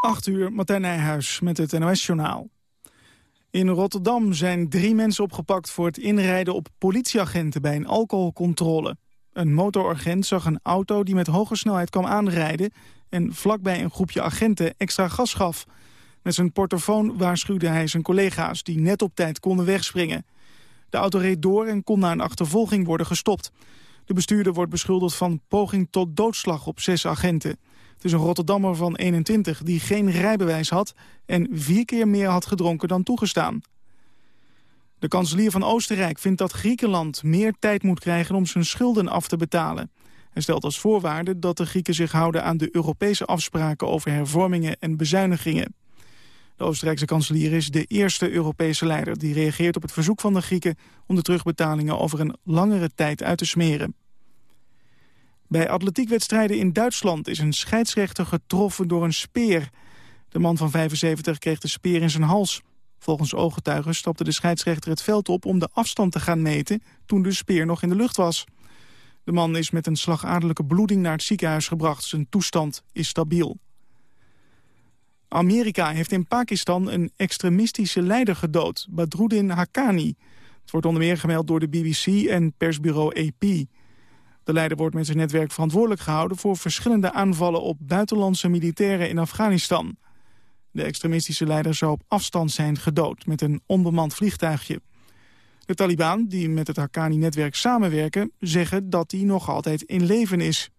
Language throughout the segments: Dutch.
8 uur, Martijn Nijhuis met het NOS-journaal. In Rotterdam zijn drie mensen opgepakt voor het inrijden op politieagenten bij een alcoholcontrole. Een motoragent zag een auto die met hoge snelheid kwam aanrijden... en vlakbij een groepje agenten extra gas gaf. Met zijn portofoon waarschuwde hij zijn collega's die net op tijd konden wegspringen. De auto reed door en kon na een achtervolging worden gestopt. De bestuurder wordt beschuldigd van poging tot doodslag op zes agenten. Het is een Rotterdammer van 21 die geen rijbewijs had... en vier keer meer had gedronken dan toegestaan. De kanselier van Oostenrijk vindt dat Griekenland meer tijd moet krijgen... om zijn schulden af te betalen. Hij stelt als voorwaarde dat de Grieken zich houden aan de Europese afspraken... over hervormingen en bezuinigingen. De Oostenrijkse kanselier is de eerste Europese leider... die reageert op het verzoek van de Grieken om de terugbetalingen over een langere tijd uit te smeren. Bij atletiekwedstrijden in Duitsland is een scheidsrechter getroffen door een speer. De man van 75 kreeg de speer in zijn hals. Volgens ooggetuigen stapte de scheidsrechter het veld op om de afstand te gaan meten toen de speer nog in de lucht was. De man is met een slagadelijke bloeding naar het ziekenhuis gebracht. Zijn toestand is stabiel. Amerika heeft in Pakistan een extremistische leider gedood, Badruddin Haqqani. Het wordt onder meer gemeld door de BBC en persbureau AP. De leider wordt met zijn netwerk verantwoordelijk gehouden... voor verschillende aanvallen op buitenlandse militairen in Afghanistan. De extremistische leider zou op afstand zijn gedood met een onbemand vliegtuigje. De Taliban, die met het Haqqani-netwerk samenwerken... zeggen dat hij nog altijd in leven is.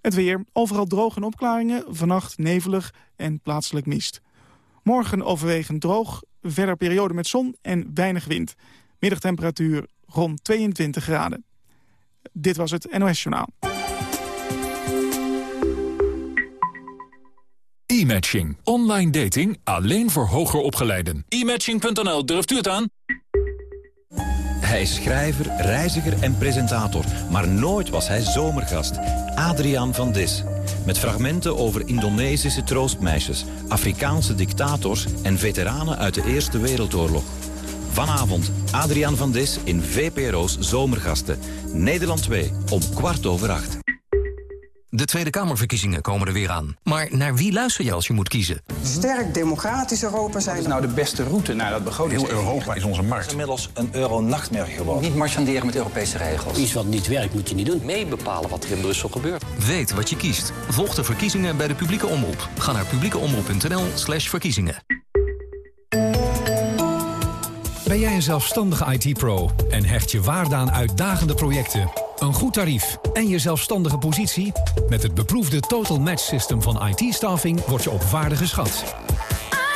Het weer, overal droog en opklaringen, vannacht nevelig en plaatselijk mist. Morgen overwegend droog, verder periode met zon en weinig wind. Middagtemperatuur rond 22 graden. Dit was het NOS Journaal. E-matching. Online dating alleen voor hoger opgeleiden. E-matching.nl, durft u het aan? Hij is schrijver, reiziger en presentator. Maar nooit was hij zomergast. Adriaan van Dis. Met fragmenten over Indonesische troostmeisjes... Afrikaanse dictators en veteranen uit de Eerste Wereldoorlog. Vanavond Adriaan van Dis in VPRO's Zomergasten. Nederland 2 om kwart over acht. De Tweede Kamerverkiezingen komen er weer aan. Maar naar wie luister je als je moet kiezen? Sterk democratisch Europa zijn. Wat is nou de beste route naar dat begroting? Heel Europa is onze markt. Het is inmiddels een euro-nachtmerrie geworden. Niet marchanderen met Europese regels. Iets wat niet werkt moet je niet doen. Mee bepalen wat er in Brussel gebeurt. Weet wat je kiest. Volg de verkiezingen bij de publieke omroep. Ga naar publiekeomroep.nl slash verkiezingen. Ben jij een zelfstandige IT-pro en hecht je waarde aan uitdagende projecten, een goed tarief en je zelfstandige positie? Met het beproefde Total Match System van IT-staffing word je op waarde geschat.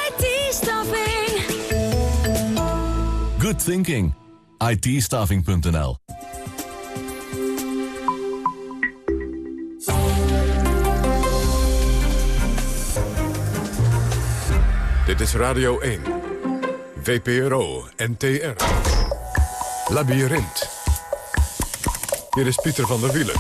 IT-staffing. Good thinking. it Dit is Radio 1. VPRO, NTR. Labyrinth. Hier is Pieter van der Wielen.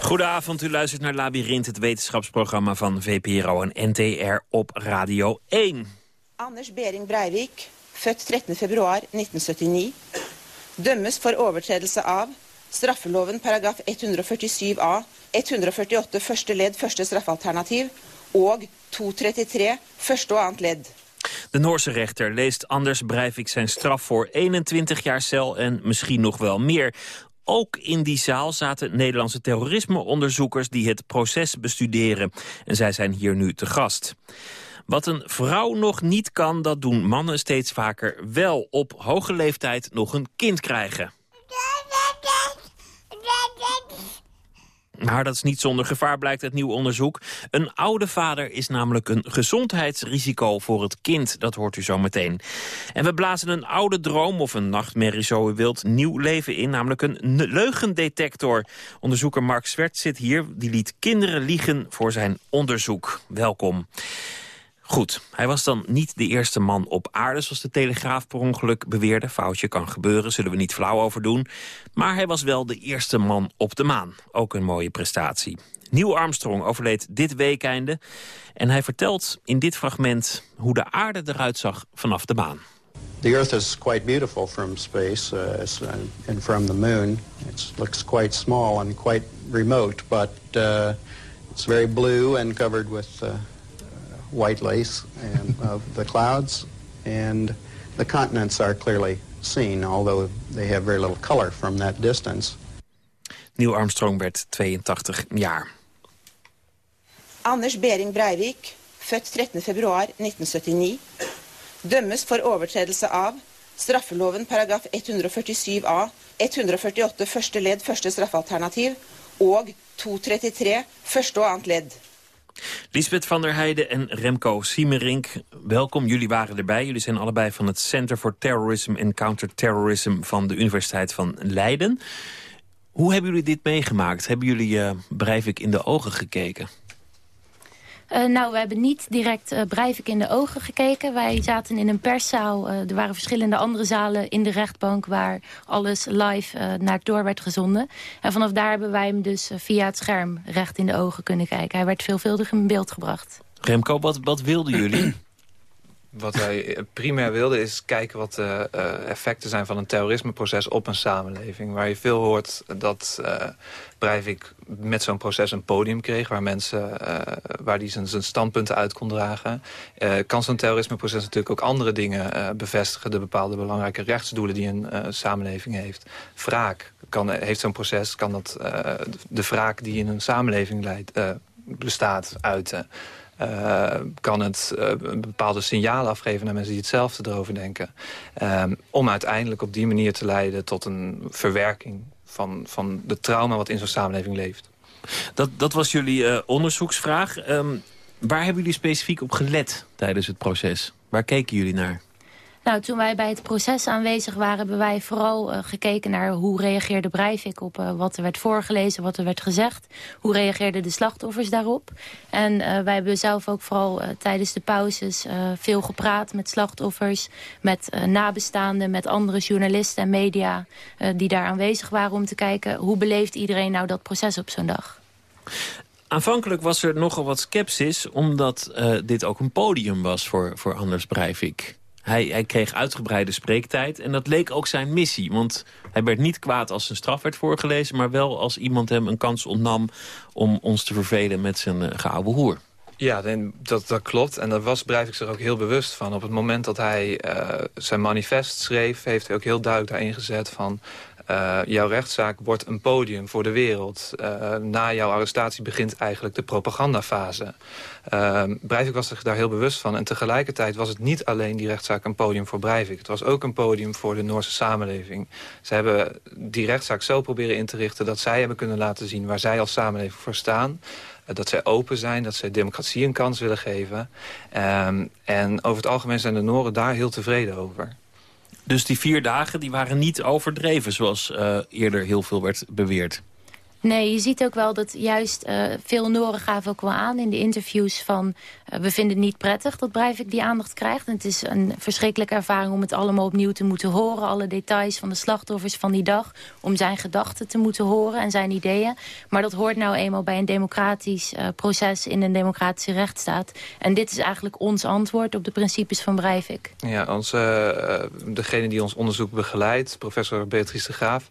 Goedenavond, u luistert naar Labyrinth, het wetenschapsprogramma van VPRO en NTR op Radio 1. Anders Bering Breivik, født 13 februari 1979, dømmes voor overtredelse av straffeloven paragraf 147a 148 første ledd første straffalternativ og 233 første og annet ledd. De Noorse rechter leest Anders Breivik zijn straf voor 21 jaar cel en misschien nog wel meer. Ook in die zaal zaten Nederlandse terrorismeonderzoekers die het proces bestuderen. En zij zijn hier nu te gast. Wat een vrouw nog niet kan, dat doen mannen steeds vaker wel. Op hoge leeftijd nog een kind krijgen. Maar dat is niet zonder gevaar, blijkt uit nieuw onderzoek. Een oude vader is namelijk een gezondheidsrisico voor het kind. Dat hoort u zo meteen. En we blazen een oude droom of een nachtmerrie, zo u wilt, nieuw leven in. Namelijk een leugendetector. Onderzoeker Mark Zwert zit hier. Die liet kinderen liegen voor zijn onderzoek. Welkom. Goed, hij was dan niet de eerste man op aarde... zoals de Telegraaf per ongeluk beweerde. Foutje kan gebeuren, zullen we niet flauw over doen. Maar hij was wel de eerste man op de maan. Ook een mooie prestatie. Neil Armstrong overleed dit weekeinde. En hij vertelt in dit fragment hoe de aarde eruit zag vanaf de maan. the Earth is quite beautiful from space uh, and from the moon. It looks quite small and quite remote, but uh, it's very blue and covered with uh, white lace and of the clouds, and the continents are clearly seen, although they have very little color from that distance. Neil Armstrong werd 82 jaar. Anders Bering Breivik, født 13. februar 1979, dømmes for overtredelse av straffeloven paragraf 147a, 148 første ledd første straffalternativ og 233 første og annet ledd. Lisbeth van der Heijden en Remco Siemerink, welkom. Jullie waren erbij. Jullie zijn allebei van het Center for Terrorism and Counterterrorism van de Universiteit van Leiden. Hoe hebben jullie dit meegemaakt? Hebben jullie uh, Breivik in de ogen gekeken? Uh, nou, we hebben niet direct uh, Breivik in de ogen gekeken. Wij zaten in een perszaal. Uh, er waren verschillende andere zalen in de rechtbank... waar alles live naar door werd gezonden. En vanaf daar hebben wij hem dus via het scherm recht in de ogen kunnen kijken. Hij werd veelvuldig in beeld gebracht. Remco, wat, wat wilden jullie? Wat wij primair wilden is kijken wat de uh, effecten zijn van een terrorismeproces op een samenleving. Waar je veel hoort dat uh, Breivik met zo'n proces een podium kreeg... waar mensen uh, waar die zijn, zijn standpunten uit kon dragen. kan zo'n terrorismeproces natuurlijk ook andere dingen bevestigen... de bepaalde belangrijke rechtsdoelen die een samenleving heeft. Wraak kan, heeft zo'n proces, kan dat de wraak die in een samenleving leidt, bestaat uiten... Uh, kan het uh, een bepaalde signaal afgeven naar mensen die hetzelfde erover denken. Um, om uiteindelijk op die manier te leiden tot een verwerking van, van de trauma wat in zo'n samenleving leeft. Dat, dat was jullie uh, onderzoeksvraag. Um, waar hebben jullie specifiek op gelet tijdens het proces? Waar keken jullie naar? Nou, toen wij bij het proces aanwezig waren... hebben wij vooral uh, gekeken naar hoe reageerde Breivik op uh, wat er werd voorgelezen, wat er werd gezegd. Hoe reageerden de slachtoffers daarop? En uh, wij hebben zelf ook vooral tijdens de pauzes veel gepraat met slachtoffers... met nabestaanden, met andere journalisten en media die daar aanwezig waren... om te kijken hoe beleeft iedereen nou dat proces op zo'n dag. Aanvankelijk was er nogal wat sceptisch... omdat dit ook een podium was voor, voor Anders Breivik. Hij, hij, kreeg uitgebreide spreektijd en dat leek ook zijn missie. Want hij werd niet kwaad als zijn straf werd voorgelezen... maar wel als iemand hem een kans ontnam om ons te vervelen met zijn uh, geoude hoer. Ja, dat, dat klopt. En daar was Breivik zich ook heel bewust van. Op het moment dat hij uh, zijn manifest schreef... heeft hij ook heel duidelijk daarin gezet van... Uh, jouw rechtszaak wordt een podium voor de wereld. Uh, na jouw arrestatie begint eigenlijk de propagandafase. Uh, Breivik was zich daar heel bewust van. En tegelijkertijd was het niet alleen die rechtszaak een podium voor Breivik. Het was ook een podium voor de Noorse samenleving. Ze hebben die rechtszaak zo proberen in te richten... dat zij hebben kunnen laten zien waar zij als samenleving voor staan dat zij open zijn, dat zij democratie een kans willen geven. Um, en over het algemeen zijn de Noren daar heel tevreden over. Dus die vier dagen die waren niet overdreven, zoals uh, eerder heel veel werd beweerd. Nee, je ziet ook wel dat juist uh, veel Noren gaven ook wel aan in de interviews van... Uh, we vinden het niet prettig dat Breivik die aandacht krijgt. Het is een verschrikkelijke ervaring om het allemaal opnieuw te moeten horen. Alle details van de slachtoffers van die dag. Om zijn gedachten te moeten horen en zijn ideeën. Maar dat hoort nou eenmaal bij een democratisch uh, proces in een democratische rechtsstaat. En dit is eigenlijk ons antwoord op de principes van Breivik. Ja, onze, degene die ons onderzoek begeleidt, professor Beatrice de Graaf...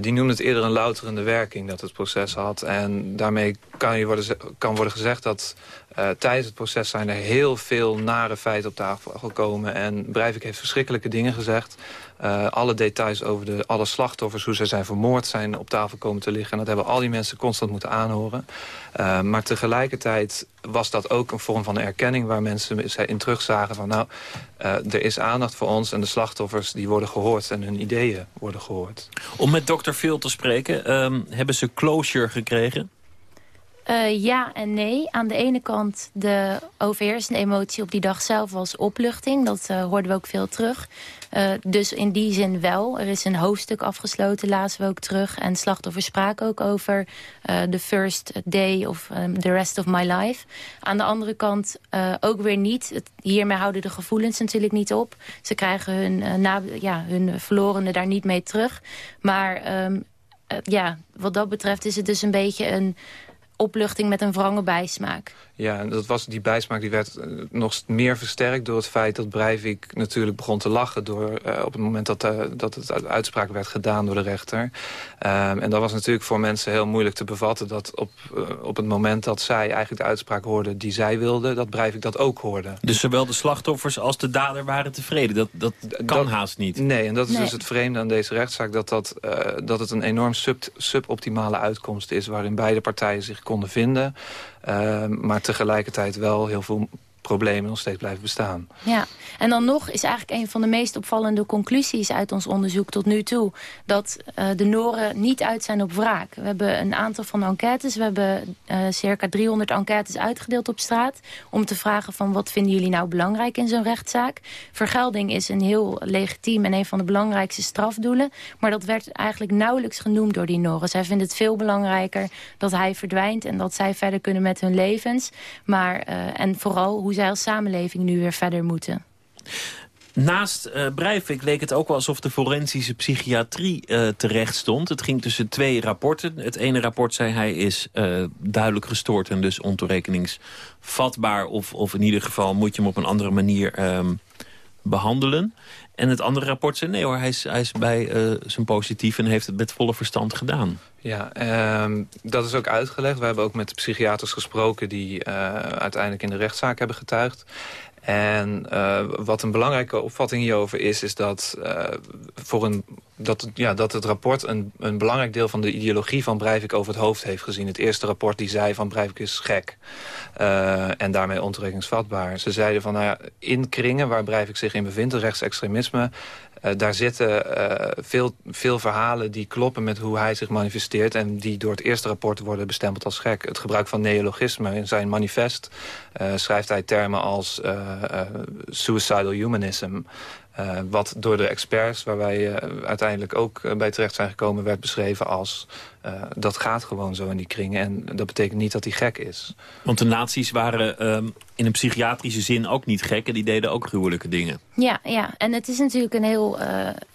die noemde het eerder een louterende werking... Dat het proces had. En daarmee kan, worden, kan worden gezegd dat uh, tijdens het proces zijn er heel veel nare feiten op tafel gekomen. En Breivik heeft verschrikkelijke dingen gezegd. Uh, alle details over de, alle slachtoffers, hoe ze zijn vermoord, zijn op tafel komen te liggen. En dat hebben al die mensen constant moeten aanhoren. Uh, maar tegelijkertijd was dat ook een vorm van erkenning... waar mensen in terugzagen van... nou, er is aandacht voor ons en de slachtoffers die worden gehoord... en hun ideeën worden gehoord. Om met dokter Phil te spreken, um, hebben ze closure gekregen? Uh, ja en nee. Aan de ene kant de overheersende emotie op die dag zelf was opluchting. Dat uh, hoorden we ook veel terug. Uh, dus in die zin wel. Er is een hoofdstuk afgesloten, lazen we ook terug. En slachtoffers spraken ook over the first day of the rest of my life. Aan de andere kant ook weer niet. Hiermee houden de gevoelens natuurlijk niet op. Ze krijgen hun, na, ja, hun verlorenen daar niet mee terug. Maar um, ja, wat dat betreft is het dus een beetje een opluchting met een wrange bijsmaak. Ja, en dat was, die bijsmaak die werd eh, nog meer versterkt door het feit dat Breivik natuurlijk begon te lachen door, uh, op het moment dat, uh, dat het uitspraak werd gedaan door de rechter. Um, en dat was natuurlijk voor mensen heel moeilijk te bevatten dat op, op het moment dat zij eigenlijk de uitspraak hoorden die zij wilden, dat Breivik dat ook hoorde. Dus zowel de slachtoffers als de dader waren tevreden? Dat, dat kan haast niet? Nee, en dat is dus het vreemde aan deze rechtszaak, dat, dat, dat het een enorm sub, suboptimale uitkomst is waarin beide partijen zich konden vinden. Uh, maar tegelijkertijd wel heel veel problemen nog steeds blijven bestaan. Ja, en dan nog is eigenlijk een van de meest opvallende conclusies uit ons onderzoek tot nu toe... dat uh, de Noren niet uit zijn op wraak. We hebben een aantal van enquêtes. We hebben uh, circa 300 enquêtes uitgedeeld op straat... om te vragen van wat vinden jullie nou belangrijk in zo'n rechtszaak. Vergelding is een heel legitiem en een van de belangrijkste strafdoelen. Maar dat werd eigenlijk nauwelijks genoemd door die Noren. Zij vinden het veel belangrijker dat hij verdwijnt... en dat zij verder kunnen met hun levens. Maar, uh, en vooral hoe zij als samenleving nu weer verder moeten. Naast uh, Breivik leek het ook wel alsof de forensische psychiatrie uh, terecht stond. Het ging tussen twee rapporten. Het ene rapport zei hij is uh, duidelijk gestoord en dus ontoerekeningsvatbaar. Of, of in ieder geval moet je hem op een andere manier um, behandelen. En het andere rapport zei nee hoor, hij is, hij is bij zijn positief en heeft het met volle verstand gedaan. Ja, um, dat is ook uitgelegd. We hebben ook met psychiaters gesproken die uiteindelijk in de rechtszaak hebben getuigd. En uh, wat een belangrijke opvatting hierover is... is dat, uh, voor een, dat, ja, dat het rapport een, een belangrijk deel van de ideologie van Breivik over het hoofd heeft gezien. Het eerste rapport die zei van Breivik is gek. Uh, en daarmee ontoerekeningsvatbaar. Ze zeiden van nou ja, in kringen waar Breivik zich in bevindt, rechtsextremisme... Uh, daar zitten uh, veel, veel verhalen die kloppen met hoe hij zich manifesteert... en die door het eerste rapport worden bestempeld als gek. Het gebruik van neologisme in zijn manifest uh, schrijft hij termen als suicidal humanism... Wat door de experts, waar wij uiteindelijk ook bij terecht zijn gekomen... werd beschreven als dat gaat gewoon zo in die kringen. En dat betekent niet dat hij gek is. Want de nazi's waren um, in een psychiatrische zin ook niet gek... en die deden ook gruwelijke dingen. Ja, ja. en het is natuurlijk een heel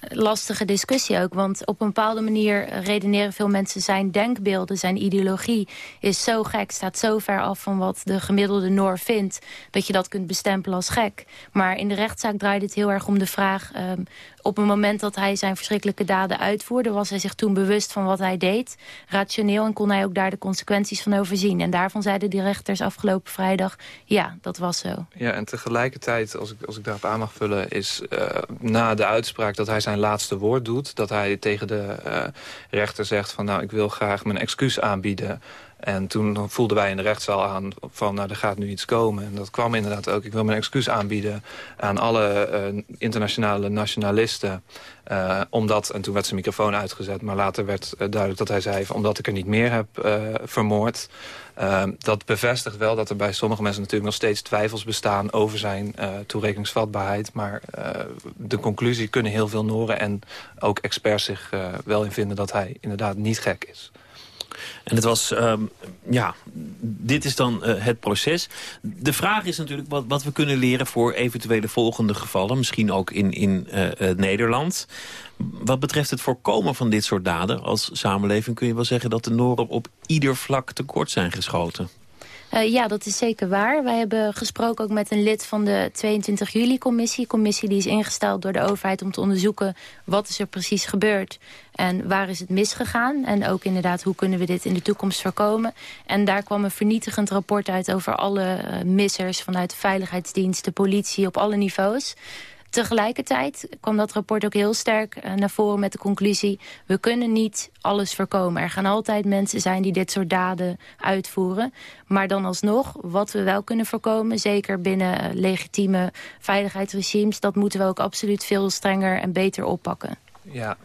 lastige discussie ook. Want op een bepaalde manier redeneren veel mensen... zijn denkbeelden, zijn ideologie is zo gek... staat zo ver af van wat de gemiddelde Noor vindt... dat je dat kunt bestempelen als gek. Maar in de rechtszaak draait het heel erg om de vraag... Um, op het moment dat hij zijn verschrikkelijke daden uitvoerde... was hij zich toen bewust van wat hij deed. Rationeel en kon hij ook daar de consequenties van overzien. En daarvan zeiden de rechters afgelopen vrijdag... ja, dat was zo. Ja, en tegelijkertijd, als ik, als ik daarop aan mag vullen... is uh, na de uitspraak dat hij zijn laatste woord doet... dat hij tegen de uh, rechter zegt van... nou, ik wil graag mijn excuus aanbieden... En toen voelden wij in de rechtszaal aan van, nou, er gaat nu iets komen. En dat kwam inderdaad ook. Ik wil mijn excuus aanbieden aan alle uh, internationale nationalisten. Uh, omdat, en toen werd zijn microfoon uitgezet, maar later werd uh, duidelijk dat hij zei... Omdat ik er niet meer heb vermoord. dat bevestigt wel dat er bij sommige mensen natuurlijk nog steeds twijfels bestaan... over zijn toerekeningsvatbaarheid. Maar de conclusie kunnen heel veel Noren en ook experts zich wel in vinden... dat hij inderdaad niet gek is. En het was, um, ja, dit is dan uh, het proces. De vraag is natuurlijk wat, wat we kunnen leren voor eventuele volgende gevallen. Misschien ook in, in uh, uh, Nederland. Wat betreft het voorkomen van dit soort daden als samenleving... kun je wel zeggen dat de Noren op ieder vlak tekort zijn geschoten. Uh, ja, dat is zeker waar. Wij hebben gesproken ook met een lid van de 22 juli-commissie. Commissie die is ingesteld door de overheid om te onderzoeken... wat is er precies gebeurd en waar is het misgegaan. En ook inderdaad, hoe kunnen we dit in de toekomst voorkomen. En daar kwam een vernietigend rapport uit over alle uh, missers... vanuit de veiligheidsdienst, de politie, op alle niveaus. Tegelijkertijd kwam dat rapport ook heel sterk uh, naar voren met de conclusie... we kunnen niet alles voorkomen. Er gaan altijd mensen zijn die dit soort daden uitvoeren. Maar dan alsnog, wat we wel kunnen voorkomen... zeker binnen uh, legitieme veiligheidsregimes... dat moeten we ook absoluut veel strenger en beter oppakken. Ja,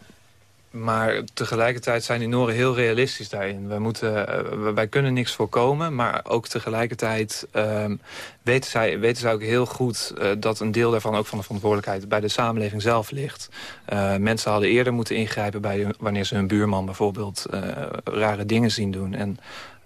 maar tegelijkertijd zijn die Noren heel realistisch daarin. Wij, moeten, wij kunnen niks voorkomen, maar ook tegelijkertijd uh, weten zij, weten zij ook heel goed uh, dat een deel daarvan ook van de verantwoordelijkheid bij de samenleving zelf ligt. Uh, mensen hadden eerder moeten ingrijpen bij wanneer ze hun buurman bijvoorbeeld rare dingen zien doen. En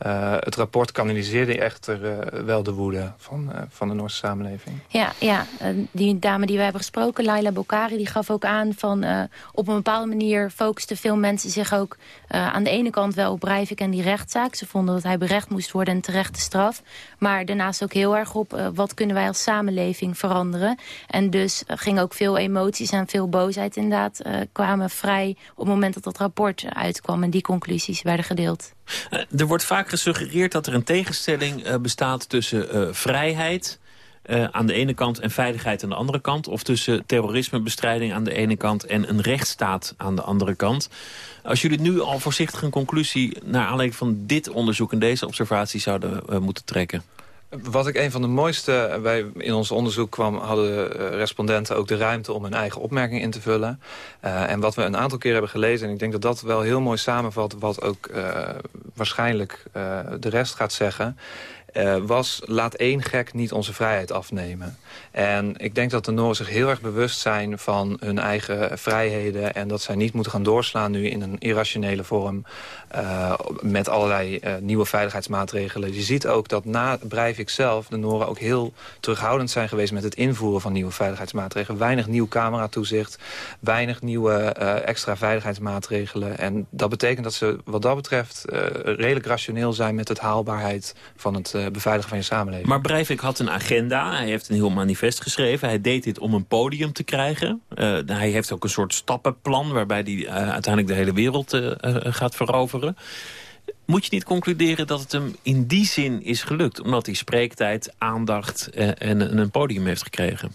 uh, het rapport kanaliseerde echter uh, wel de woede van, uh, van de Noorse samenleving. Ja, ja. die dame die we hebben gesproken, Laila Bokari, die gaf ook aan van op een bepaalde manier focusten veel mensen zich ook aan de ene kant wel op Breivik en die rechtszaak. Ze vonden dat hij berecht moest worden en terechte straf. Maar daarnaast ook heel erg op wat kunnen wij als samenleving veranderen. En dus ging ook veel emoties en veel boosheid inderdaad kwamen vrij op het moment dat dat rapport uitkwam. En die conclusies werden gedeeld. er wordt vaak gesuggereerd dat er een tegenstelling uh, bestaat tussen uh, vrijheid... Uh, aan de ene kant en veiligheid aan de andere kant. Of tussen terrorismebestrijding aan de ene kant en een rechtsstaat aan de andere kant. Als jullie nu al voorzichtig een conclusie naar aanleiding van dit onderzoek en deze observatie zouden uh, moeten trekken. Wat ik een van de mooiste... Wij in ons onderzoek kwam, hadden respondenten ook de ruimte om hun eigen opmerking in te vullen. En wat we een aantal keer hebben gelezen... en ik denk dat dat wel heel mooi samenvat... wat ook waarschijnlijk de rest gaat zeggen... was laat één gek niet onze vrijheid afnemen. En ik denk dat de Noren zich heel erg bewust zijn van hun eigen vrijheden... en dat zij niet moeten gaan doorslaan nu in een irrationele vorm... Uh, met allerlei uh, nieuwe veiligheidsmaatregelen. Je ziet ook dat na Breivik zelf de Noren ook heel terughoudend zijn geweest... met het invoeren van nieuwe veiligheidsmaatregelen. Weinig nieuw cameratoezicht, weinig nieuwe uh, extra veiligheidsmaatregelen. En dat betekent dat ze wat dat betreft redelijk rationeel zijn... met het haalbaarheid van het beveiligen van je samenleving. Maar Breivik had een agenda, hij heeft een heel manifest geschreven. Hij deed dit om een podium te krijgen. hij heeft ook een soort stappenplan... waarbij hij uiteindelijk de hele wereld gaat veroveren. Moet je niet concluderen dat het hem in die zin is gelukt? Omdat hij spreektijd, aandacht en, en een podium heeft gekregen?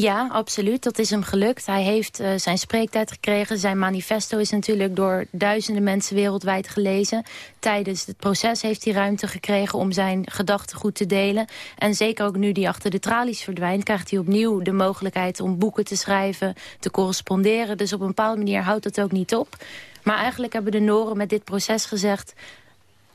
Ja, absoluut. Dat is hem gelukt. Hij heeft uh, zijn spreektijd gekregen. Zijn manifesto is natuurlijk door duizenden mensen wereldwijd gelezen. Tijdens het proces heeft hij ruimte gekregen om zijn gedachten goed te delen. En zeker ook nu die achter de tralies verdwijnt... krijgt hij opnieuw de mogelijkheid om boeken te schrijven, te corresponderen. Dus op een bepaalde manier houdt het ook niet op. Maar eigenlijk hebben de Noren met dit proces gezegd...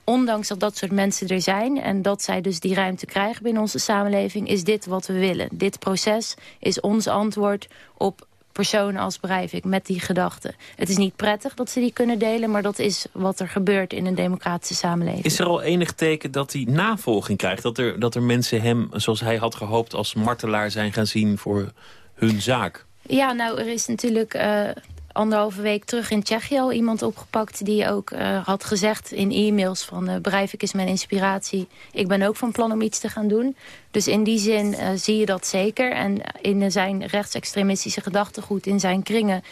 ondanks dat dat soort mensen er zijn... en dat zij dus die ruimte krijgen binnen onze samenleving... is dit wat we willen. Dit proces is ons antwoord op personen als Breivik met die gedachten. Het is niet prettig dat ze die kunnen delen... maar dat is wat er gebeurt in een democratische samenleving. Is er al enig teken dat hij navolging krijgt? Dat er, dat er mensen hem, zoals hij had gehoopt... als martelaar zijn gaan zien voor hun zaak? Ja, nou, er is natuurlijk... Uh, anderhalve week terug in Tsjechië al iemand opgepakt... die ook uh, had gezegd in e-mails van... Uh, Breivik is mijn inspiratie. Ik ben ook van plan om iets te gaan doen. Dus in die zin uh, zie je dat zeker. En in zijn rechtsextremistische gedachtegoed, in zijn kringen...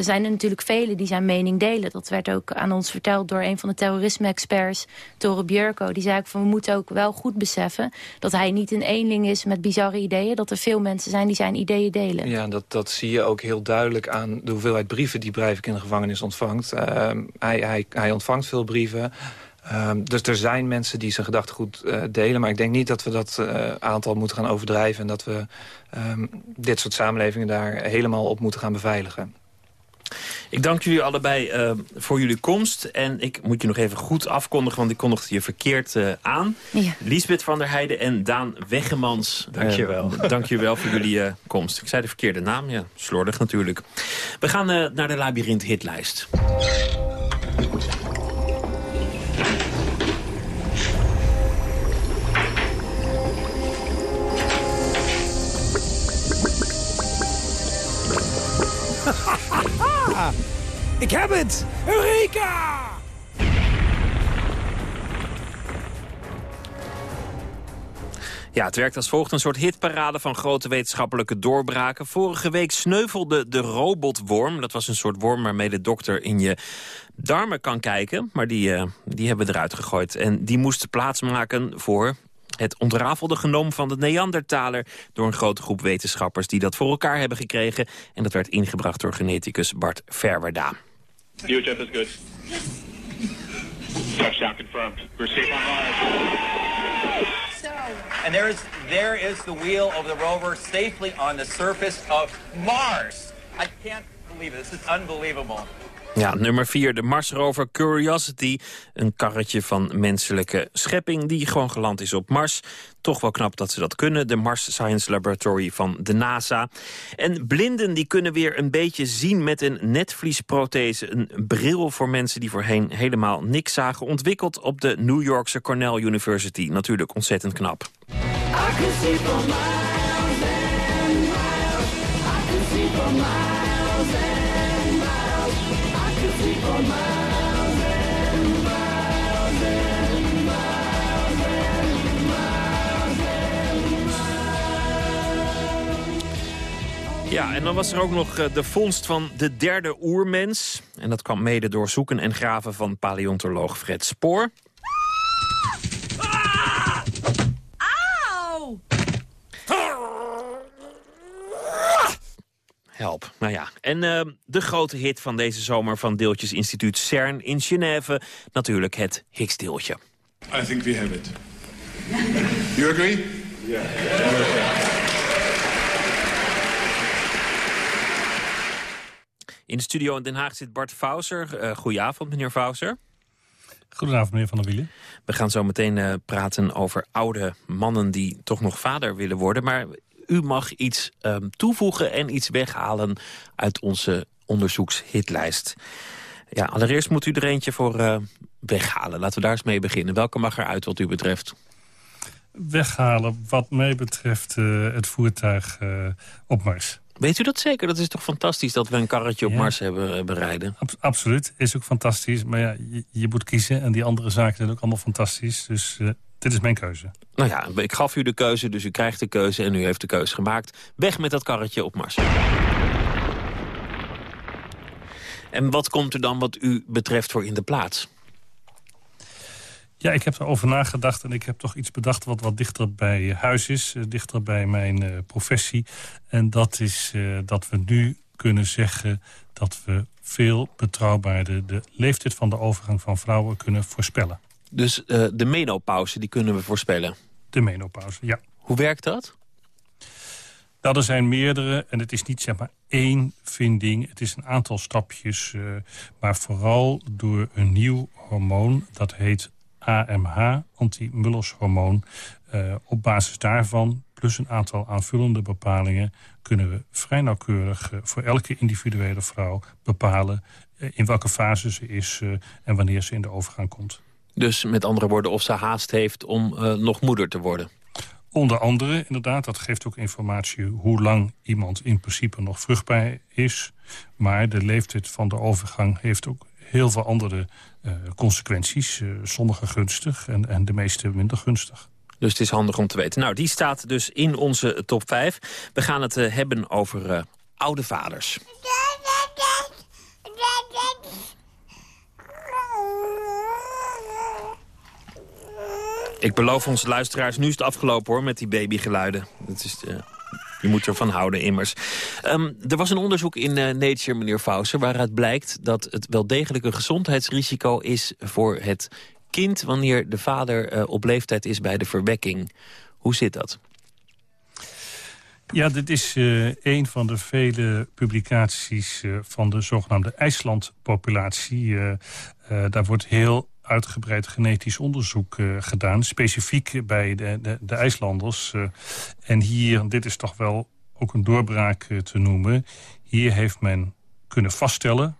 Zijn er natuurlijk velen die zijn mening delen. Dat werd ook aan ons verteld door een van de terrorisme-experts, Tore Björko. Die zei ook van we moeten ook wel goed beseffen... dat hij niet een eenling is met bizarre ideeën. Dat er veel mensen zijn die zijn ideeën delen. Ja, dat, dat zie je ook heel duidelijk aan de hoeveelheid brieven... die Breivik in de gevangenis ontvangt. Uh, hij, hij, hij ontvangt veel brieven... Um, dus er zijn mensen die zijn gedachtegoed uh, delen. Maar ik denk niet dat we dat uh, aantal moeten gaan overdrijven... en dat we um, dit soort samenlevingen daar helemaal op moeten gaan beveiligen. Ik dank jullie allebei uh, voor jullie komst. En ik moet je nog even goed afkondigen, want ik kondigde je verkeerd uh, aan. Ja. Lisbeth van der Heijden en Daan Weggemans. Dank je wel. Uh, dank je wel voor jullie komst. Ik zei de verkeerde naam, ja, slordig natuurlijk. We gaan naar de Labyrinth hitlijst. Ik heb het! Eureka! Ja, het werkt als volgt. Een soort hitparade van grote wetenschappelijke doorbraken. Vorige week sneuvelde de robotworm. Dat was een soort worm waarmee de dokter in je darmen kan kijken. Maar die, uh, die hebben we eruit gegooid. En die moest plaatsmaken voor het ontrafelde genoom van de Neandertaler... door een grote groep wetenschappers die dat voor elkaar hebben gekregen. En dat werd ingebracht door geneticus Bart Verwerda. UHF is good. Touchdown confirmed. We're safe on Mars. And there is, there is the wheel of the rover safely on the surface of Mars. I can't believe it. This is unbelievable. Ja, nummer 4, de Mars Rover Curiosity. Een karretje van menselijke schepping die gewoon geland is op Mars. Toch wel knap dat ze dat kunnen, de Mars Science Laboratory van de NASA. En blinden die kunnen weer een beetje zien met een netvliesprothese. Een bril voor mensen die voorheen helemaal niks zagen. Ontwikkeld op de New Yorkse Cornell University. Natuurlijk ontzettend knap. Ja, en dan was er ook nog eh, de vondst van de derde oermens. En dat kwam mede door zoeken en graven van paleontoloog Fred Spoor. Auw! Help, nou ja. En uh, de grote hit van deze zomer van Deeltjesinstituut CERN in Genève. Natuurlijk het Higgs-deeltje. I think we have it. You agree? Yeah. In de studio in Den Haag zit Bart Fauser. Uh, goedenavond, meneer Fauser. Goedenavond, meneer Van der Wielen. We gaan zo meteen uh, praten over oude mannen die toch nog vader willen worden. Maar u mag iets um, toevoegen en iets weghalen uit onze onderzoekshitlijst. Ja, allereerst moet u er eentje voor uh, weghalen. Laten we daar eens mee beginnen. Welke mag eruit wat u betreft? Weghalen wat mij betreft uh, het voertuig op Mars. Weet u dat zeker? Dat is toch fantastisch dat we een karretje op ja. Mars hebben bereiden? Ab absoluut, is ook fantastisch. Maar ja, je, je, moet kiezen en die andere zaken zijn ook allemaal fantastisch. Dus uh, dit is mijn keuze. Nou ja, ik gaf u de keuze, dus u krijgt de keuze en u heeft de keuze gemaakt. Weg met dat karretje op Mars. En wat komt er dan wat u betreft voor in de plaats? Ja, ik heb erover nagedacht en ik heb toch iets bedacht... wat wat dichter bij huis is, uh, dichter bij mijn uh, professie. En dat is uh, dat we nu kunnen zeggen dat we veel betrouwbaarder... de leeftijd van de overgang van vrouwen kunnen voorspellen. Dus de menopauze, die kunnen we voorspellen? De menopauze, ja. Hoe werkt dat? Nou, er zijn meerdere en het is niet zeg maar één vinding. Het is een aantal stapjes, maar vooral door een nieuw hormoon... dat heet AMH, anti-Mullers hormoon. Uh, op basis daarvan, plus een aantal aanvullende bepalingen... kunnen we vrij nauwkeurig uh, voor elke individuele vrouw bepalen... Uh, in welke fase ze is en wanneer ze in de overgang komt. Dus met andere woorden, of ze haast heeft om nog moeder te worden? Onder andere, inderdaad, dat geeft ook informatie... hoe lang iemand in principe nog vruchtbaar is. Maar de leeftijd van de overgang heeft ook heel veel andere uh, consequenties. Uh, sommige gunstig en, en de meeste minder gunstig. Dus het is handig om te weten. Nou, die staat dus in onze top 5. We gaan het uh, hebben over oude vaders. Ik beloof onze luisteraars, nu is het afgelopen hoor, met die babygeluiden. Dat is... Je moet ervan houden immers. Um, er was een onderzoek in uh, Nature, meneer Fauser... waaruit blijkt dat het wel degelijk een gezondheidsrisico is... voor het kind wanneer de vader uh, op leeftijd is bij de verwekking. Hoe zit dat? Ja, dit is uh, een van de vele publicaties van de zogenaamde IJslandpopulatie. Daar wordt heel uitgebreid genetisch onderzoek uh, gedaan. Specifiek bij de, de, de IJslanders. Uh, en hier, dit is toch wel ook een doorbraak uh, te noemen. Hier heeft men kunnen vaststellen...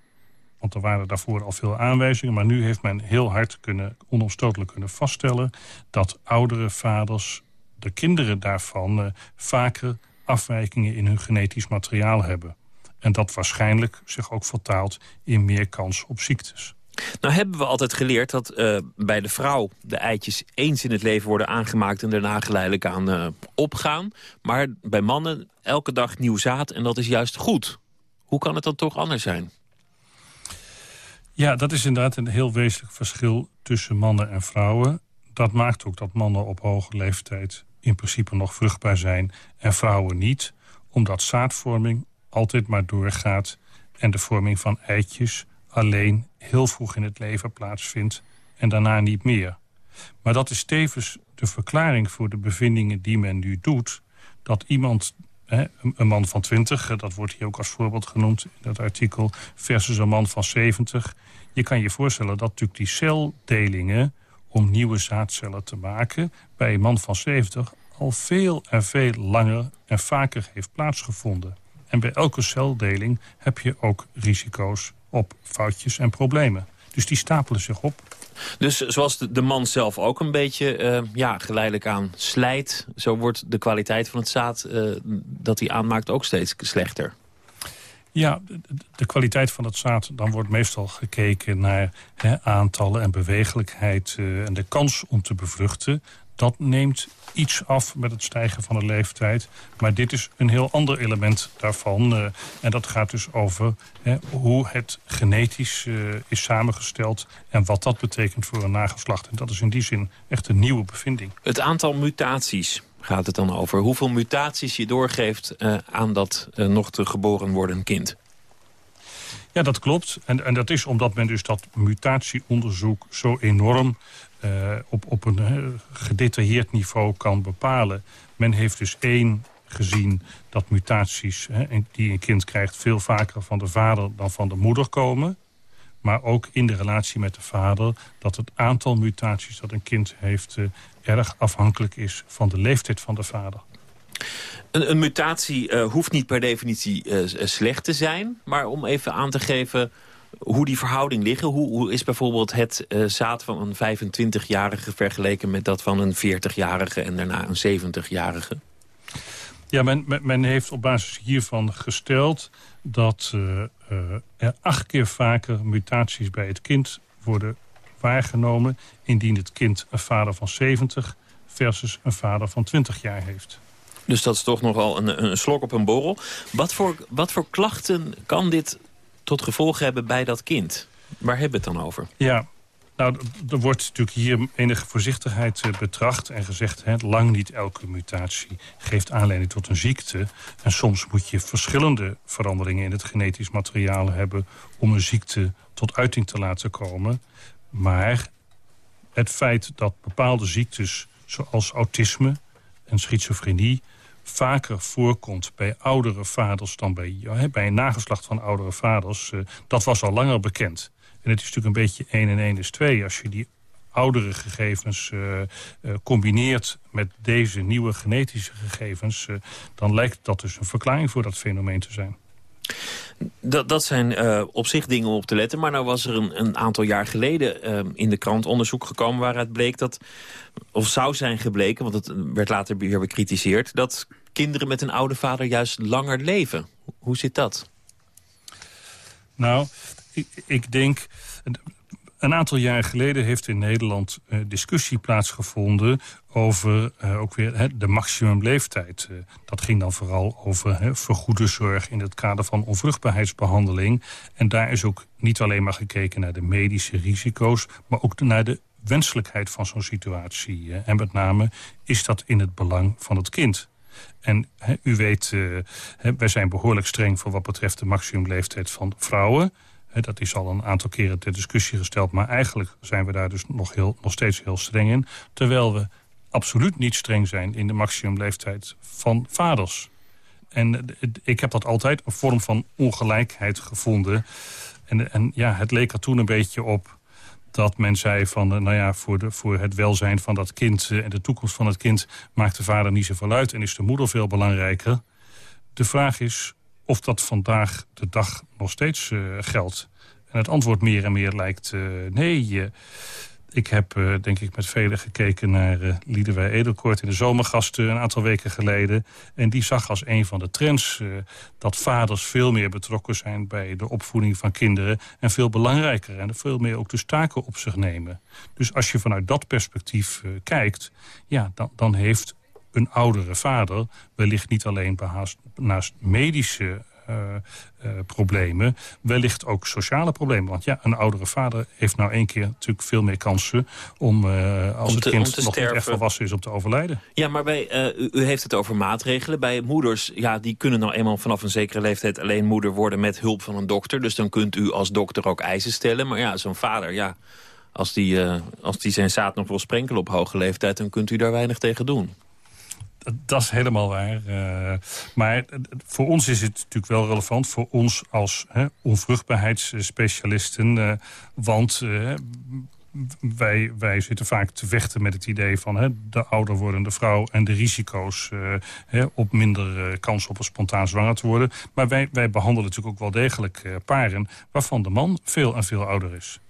want er waren daarvoor al veel aanwijzingen... maar nu heeft men heel hard kunnen, onomstotelijk kunnen vaststellen... dat oudere vaders, de kinderen daarvan... vaker afwijkingen in hun genetisch materiaal hebben. En dat waarschijnlijk zich ook vertaalt in meer kans op ziektes. Nou hebben we altijd geleerd dat uh, bij de vrouw de eitjes eens in het leven worden aangemaakt... en daarna geleidelijk aan uh, opgaan. Maar bij mannen elke dag nieuw zaad en dat is juist goed. Hoe kan het dan toch anders zijn? Ja, dat is inderdaad een heel wezenlijk verschil tussen mannen en vrouwen. Dat maakt ook dat mannen op hoge leeftijd in principe nog vruchtbaar zijn... en vrouwen niet, omdat zaadvorming altijd maar doorgaat... en de vorming van eitjes alleen heel vroeg in het leven plaatsvindt en daarna niet meer. Maar dat is tevens de verklaring voor de bevindingen die men nu doet... dat iemand hè, een man van 20, dat wordt hier ook als voorbeeld genoemd in dat artikel... versus een man van 70. Je kan je voorstellen dat natuurlijk die celdelingen om nieuwe zaadcellen te maken... bij een man van 70 al veel en veel langer en vaker heeft plaatsgevonden. En bij elke celdeling heb je ook risico's op foutjes en problemen. Dus die stapelen zich op. Dus zoals de, de man zelf ook een beetje uh, ja, geleidelijk aan slijt... zo wordt de kwaliteit van het zaad uh, dat hij aanmaakt ook steeds slechter. Ja, de, de, kwaliteit van het zaad, dan wordt meestal gekeken naar hè, aantallen en bewegelijkheid... Uh, en de kans om te bevruchten dat neemt iets af met het stijgen van de leeftijd. Maar dit is een heel ander element daarvan. Uh, en dat gaat dus over hè, hoe het genetisch uh, is samengesteld... en wat dat betekent voor een nageslacht. En dat is in die zin echt een nieuwe bevinding. Het aantal mutaties gaat het dan over. Hoeveel mutaties je doorgeeft uh, aan dat nog te geboren worden kind. Ja, dat klopt. En, en dat is omdat men dus dat mutatieonderzoek zo enorm uh, op, op een gedetailleerd niveau kan bepalen. Men heeft dus één gezien dat mutaties hè, die een kind krijgt... veel vaker van de vader dan van de moeder komen. Maar ook in de relatie met de vader... dat het aantal mutaties dat een kind heeft... Uh, erg afhankelijk is van de leeftijd van de vader. Een, een mutatie hoeft niet per definitie slecht te zijn. Maar om even aan te geven hoe die verhouding liggen. Hoe, hoe is bijvoorbeeld het uh, zaad van een 25-jarige vergeleken met dat van een 40-jarige en daarna een 70-jarige? Ja, men, men, heeft op basis hiervan gesteld dat uh, uh, er acht keer vaker mutaties bij het kind worden waargenomen... indien het kind een vader van 70 versus een vader van 20 jaar heeft. Dus dat is toch nogal een, een slok op een borrel. Wat voor, wat voor klachten kan dit tot gevolg hebben bij dat kind. Waar hebben we het dan over? Ja, nou, er wordt natuurlijk hier enige voorzichtigheid uh, betracht en gezegd... Hè, lang niet elke mutatie geeft aanleiding tot een ziekte. En soms moet je verschillende veranderingen in het genetisch materiaal hebben... om een ziekte tot uiting te laten komen. Maar het feit dat bepaalde ziektes zoals autisme en schizofrenie vaker voorkomt bij oudere vaders dan bij, bij een nageslacht van oudere vaders. Uh, dat was al langer bekend. En het is natuurlijk een beetje 1 en 1 is 2. Als je die oudere gegevens uh, uh, combineert met deze nieuwe genetische gegevens... dan lijkt dat dus een verklaring voor dat fenomeen te zijn. Dat, dat zijn op zich dingen om op te letten. Maar nou was er een, een aantal jaar geleden in de krant onderzoek gekomen... waaruit bleek dat, of zou zijn gebleken... want het werd later weer bekritiseerd... dat kinderen met een oude vader juist langer leven. Hoe zit dat? Nou, ik, ik denk... Een aantal jaar geleden heeft in Nederland uh, discussie plaatsgevonden... over uh, ook weer de maximumleeftijd. Uh, dat ging dan vooral over he, vergoede zorg in het kader van onvruchtbaarheidsbehandeling. En daar is ook niet alleen maar gekeken naar de medische risico's... maar ook naar de wenselijkheid van zo'n situatie. En met name is dat in het belang van het kind. En u weet, wij zijn behoorlijk streng voor wat betreft de maximumleeftijd van vrouwen... Dat is al een aantal keren ter discussie gesteld. Maar eigenlijk zijn we daar dus nog, heel, nog steeds heel streng in. Terwijl we absoluut niet streng zijn in de maximumleeftijd van vaders. En ik heb dat altijd een vorm van ongelijkheid gevonden. En, en ja, het leek er toen een beetje op dat men zei van, eh, nou ja, voor, de, voor het welzijn van dat kind... Eh, en de toekomst van het kind maakt de vader niet zoveel uit... en is de moeder veel belangrijker. De vraag is of dat vandaag de dag nog steeds uh, geldt. En het antwoord meer en meer lijkt nee. Ik heb uh, denk ik met velen gekeken naar uh, Liedewij Edelkoort in de zomergasten een aantal weken geleden. En die zag als een van de trends dat vaders veel meer betrokken zijn bij de opvoeding van kinderen. En veel belangrijker en veel meer ook de taken op zich nemen. Dus als je vanuit dat perspectief kijkt, ja, dan, dan heeft een oudere vader wellicht niet alleen behaast, naast medische problemen, wellicht ook sociale problemen. Want ja, een oudere vader heeft nou één keer natuurlijk veel meer kansen om, uh, als om het kind nog sterven. niet echt volwassen is, om te overlijden. Ja, maar bij, u, u, heeft het over maatregelen. Bij moeders, ja, die kunnen nou eenmaal vanaf een zekere leeftijd alleen moeder worden met hulp van een dokter. Dus dan kunt u als dokter ook eisen stellen. Maar ja, zo'n vader, ja, als die, als die zijn zaad nog wil sprenkelen op hoge leeftijd, dan kunt u daar weinig tegen doen. Dat is helemaal waar. Uh, maar voor ons is het natuurlijk wel relevant. Voor ons als hè, onvruchtbaarheidsspecialisten. Uh, want uh, wij, wij zitten vaak te vechten met het idee van hè, de ouder wordende vrouw... en de risico's hè, op minder kans op een spontaan zwanger te worden. Maar wij, wij behandelen natuurlijk ook wel degelijk paren... waarvan de man veel en veel ouder is.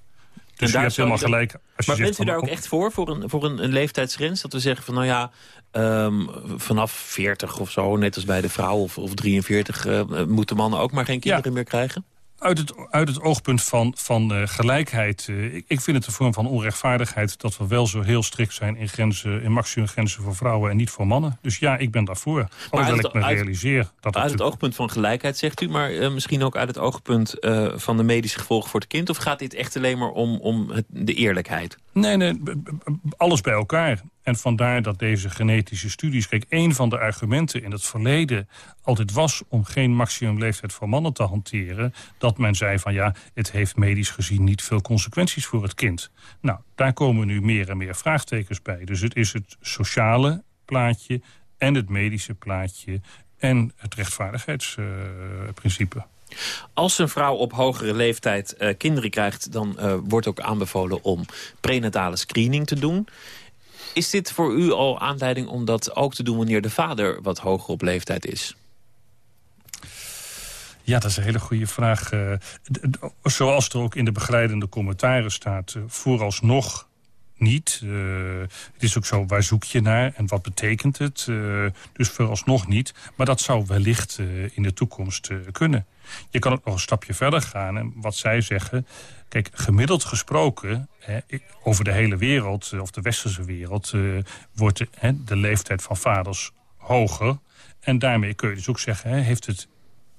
Dus je hebt helemaal gelijk. Als maar je bent u daar ook van, echt voor, voor een, voor een, een leeftijdsgrens? Dat we zeggen van, nou ja, um, vanaf 40 of zo, net als bij de vrouw of, of 43... Uh, moeten mannen ook maar geen kinderen ja. meer krijgen? Uit het, uit het oogpunt van, van uh, gelijkheid... Uh, ik, ik vind het een vorm van onrechtvaardigheid... dat we wel zo heel strikt zijn in, grenzen, in maximumgrenzen voor vrouwen... en niet voor mannen. Dus ja, ik ben daarvoor. Alhoewel ik me uit, realiseer... dat Uit het, het oogpunt van gelijkheid, zegt u... maar uh, misschien ook uit het oogpunt van de medische gevolgen voor het kind... of gaat dit echt alleen maar om, om het, de eerlijkheid? Nee, nee, alles bij elkaar. En vandaar dat deze genetische studies... Kijk, een van de argumenten in het verleden altijd was... om geen maximumleeftijd voor mannen te hanteren... dat men zei van ja, het heeft medisch gezien niet veel consequenties voor het kind. Nou, daar komen nu meer en meer vraagtekens bij. Dus het is het sociale plaatje en het medische plaatje... en het rechtvaardigheidsprincipe. Als een vrouw op hogere leeftijd uh, kinderen krijgt... dan uh, wordt ook aanbevolen om prenatale screening te doen. Is dit voor u al aanleiding om dat ook te doen... wanneer de vader wat hoger op leeftijd is? Ja, dat is een hele goede vraag. Uh, zoals er ook in de begeleidende commentaren staat... vooralsnog niet. Uh, het is ook zo, waar zoek je naar en wat betekent het? Dus vooralsnog niet. Maar dat zou wellicht in de toekomst kunnen. Je kan ook nog een stapje verder gaan. En wat zij zeggen... Kijk, gemiddeld gesproken, hè, over de hele wereld... of de westerse wereld... wordt hè, de leeftijd van vaders hoger. En daarmee kun je dus ook zeggen... Hè, heeft het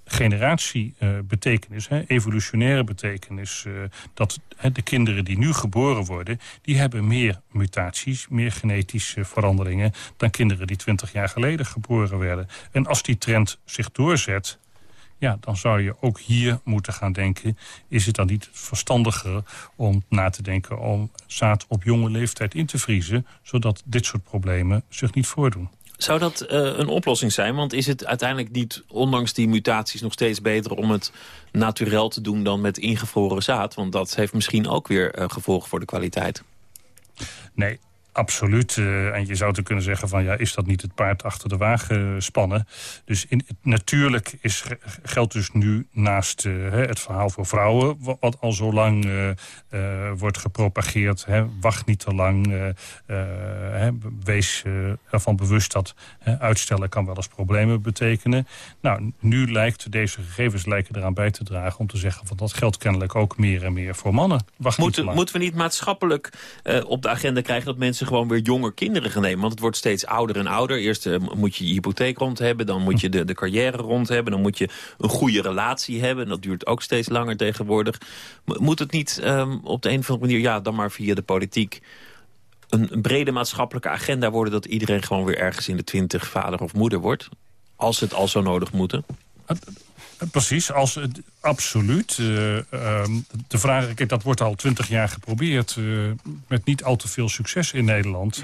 generatiebetekenis, uh, evolutionaire betekenis... Dat de kinderen die nu geboren worden... die hebben meer mutaties, meer genetische veranderingen... dan kinderen die 20 jaar geleden geboren werden. En als die trend zich doorzet... Ja, dan zou je ook hier moeten gaan denken... is het dan niet verstandiger om na te denken... om zaad op jonge leeftijd in te vriezen... zodat dit soort problemen zich niet voordoen. Zou dat uh, een oplossing zijn? Want is het uiteindelijk niet, ondanks die mutaties... nog steeds beter om het naturel te doen dan met ingevroren zaad? Want dat heeft misschien ook weer uh, gevolgen voor de kwaliteit. Nee, Absoluut. Uh, en je zou te kunnen zeggen van ja, is dat niet het paard achter de wagen spannen? Dus in, natuurlijk is, geldt dus nu naast uh, het verhaal voor vrouwen... wat, al zo lang uh, wordt gepropageerd. Hè, wacht niet te lang. Hè, wees ervan bewust dat uitstellen kan wel eens problemen betekenen. Nou, nu lijkt deze gegevens lijken eraan bij te dragen... om te zeggen van dat geldt kennelijk ook meer en meer voor mannen. Wacht Moet, niet moeten we niet maatschappelijk op de agenda krijgen... dat mensen gewoon weer jonger kinderen gaan. Want het wordt steeds ouder en ouder. Eerst uh, moet je je hypotheek rond hebben. Dan moet je de, de carrière rond hebben. Dan moet je een goede relatie hebben. En dat duurt ook steeds langer tegenwoordig. Moet het niet um, op de een of andere manier... ja, dan maar via de politiek... Een, een brede maatschappelijke agenda worden... dat iedereen gewoon weer ergens in de twintig vader of moeder wordt? Als het al zo nodig moeten? Precies, als, absoluut. Uh, uh, de vraag, kijk, dat wordt al twintig jaar geprobeerd... Uh, met niet al te veel succes in Nederland. Eh,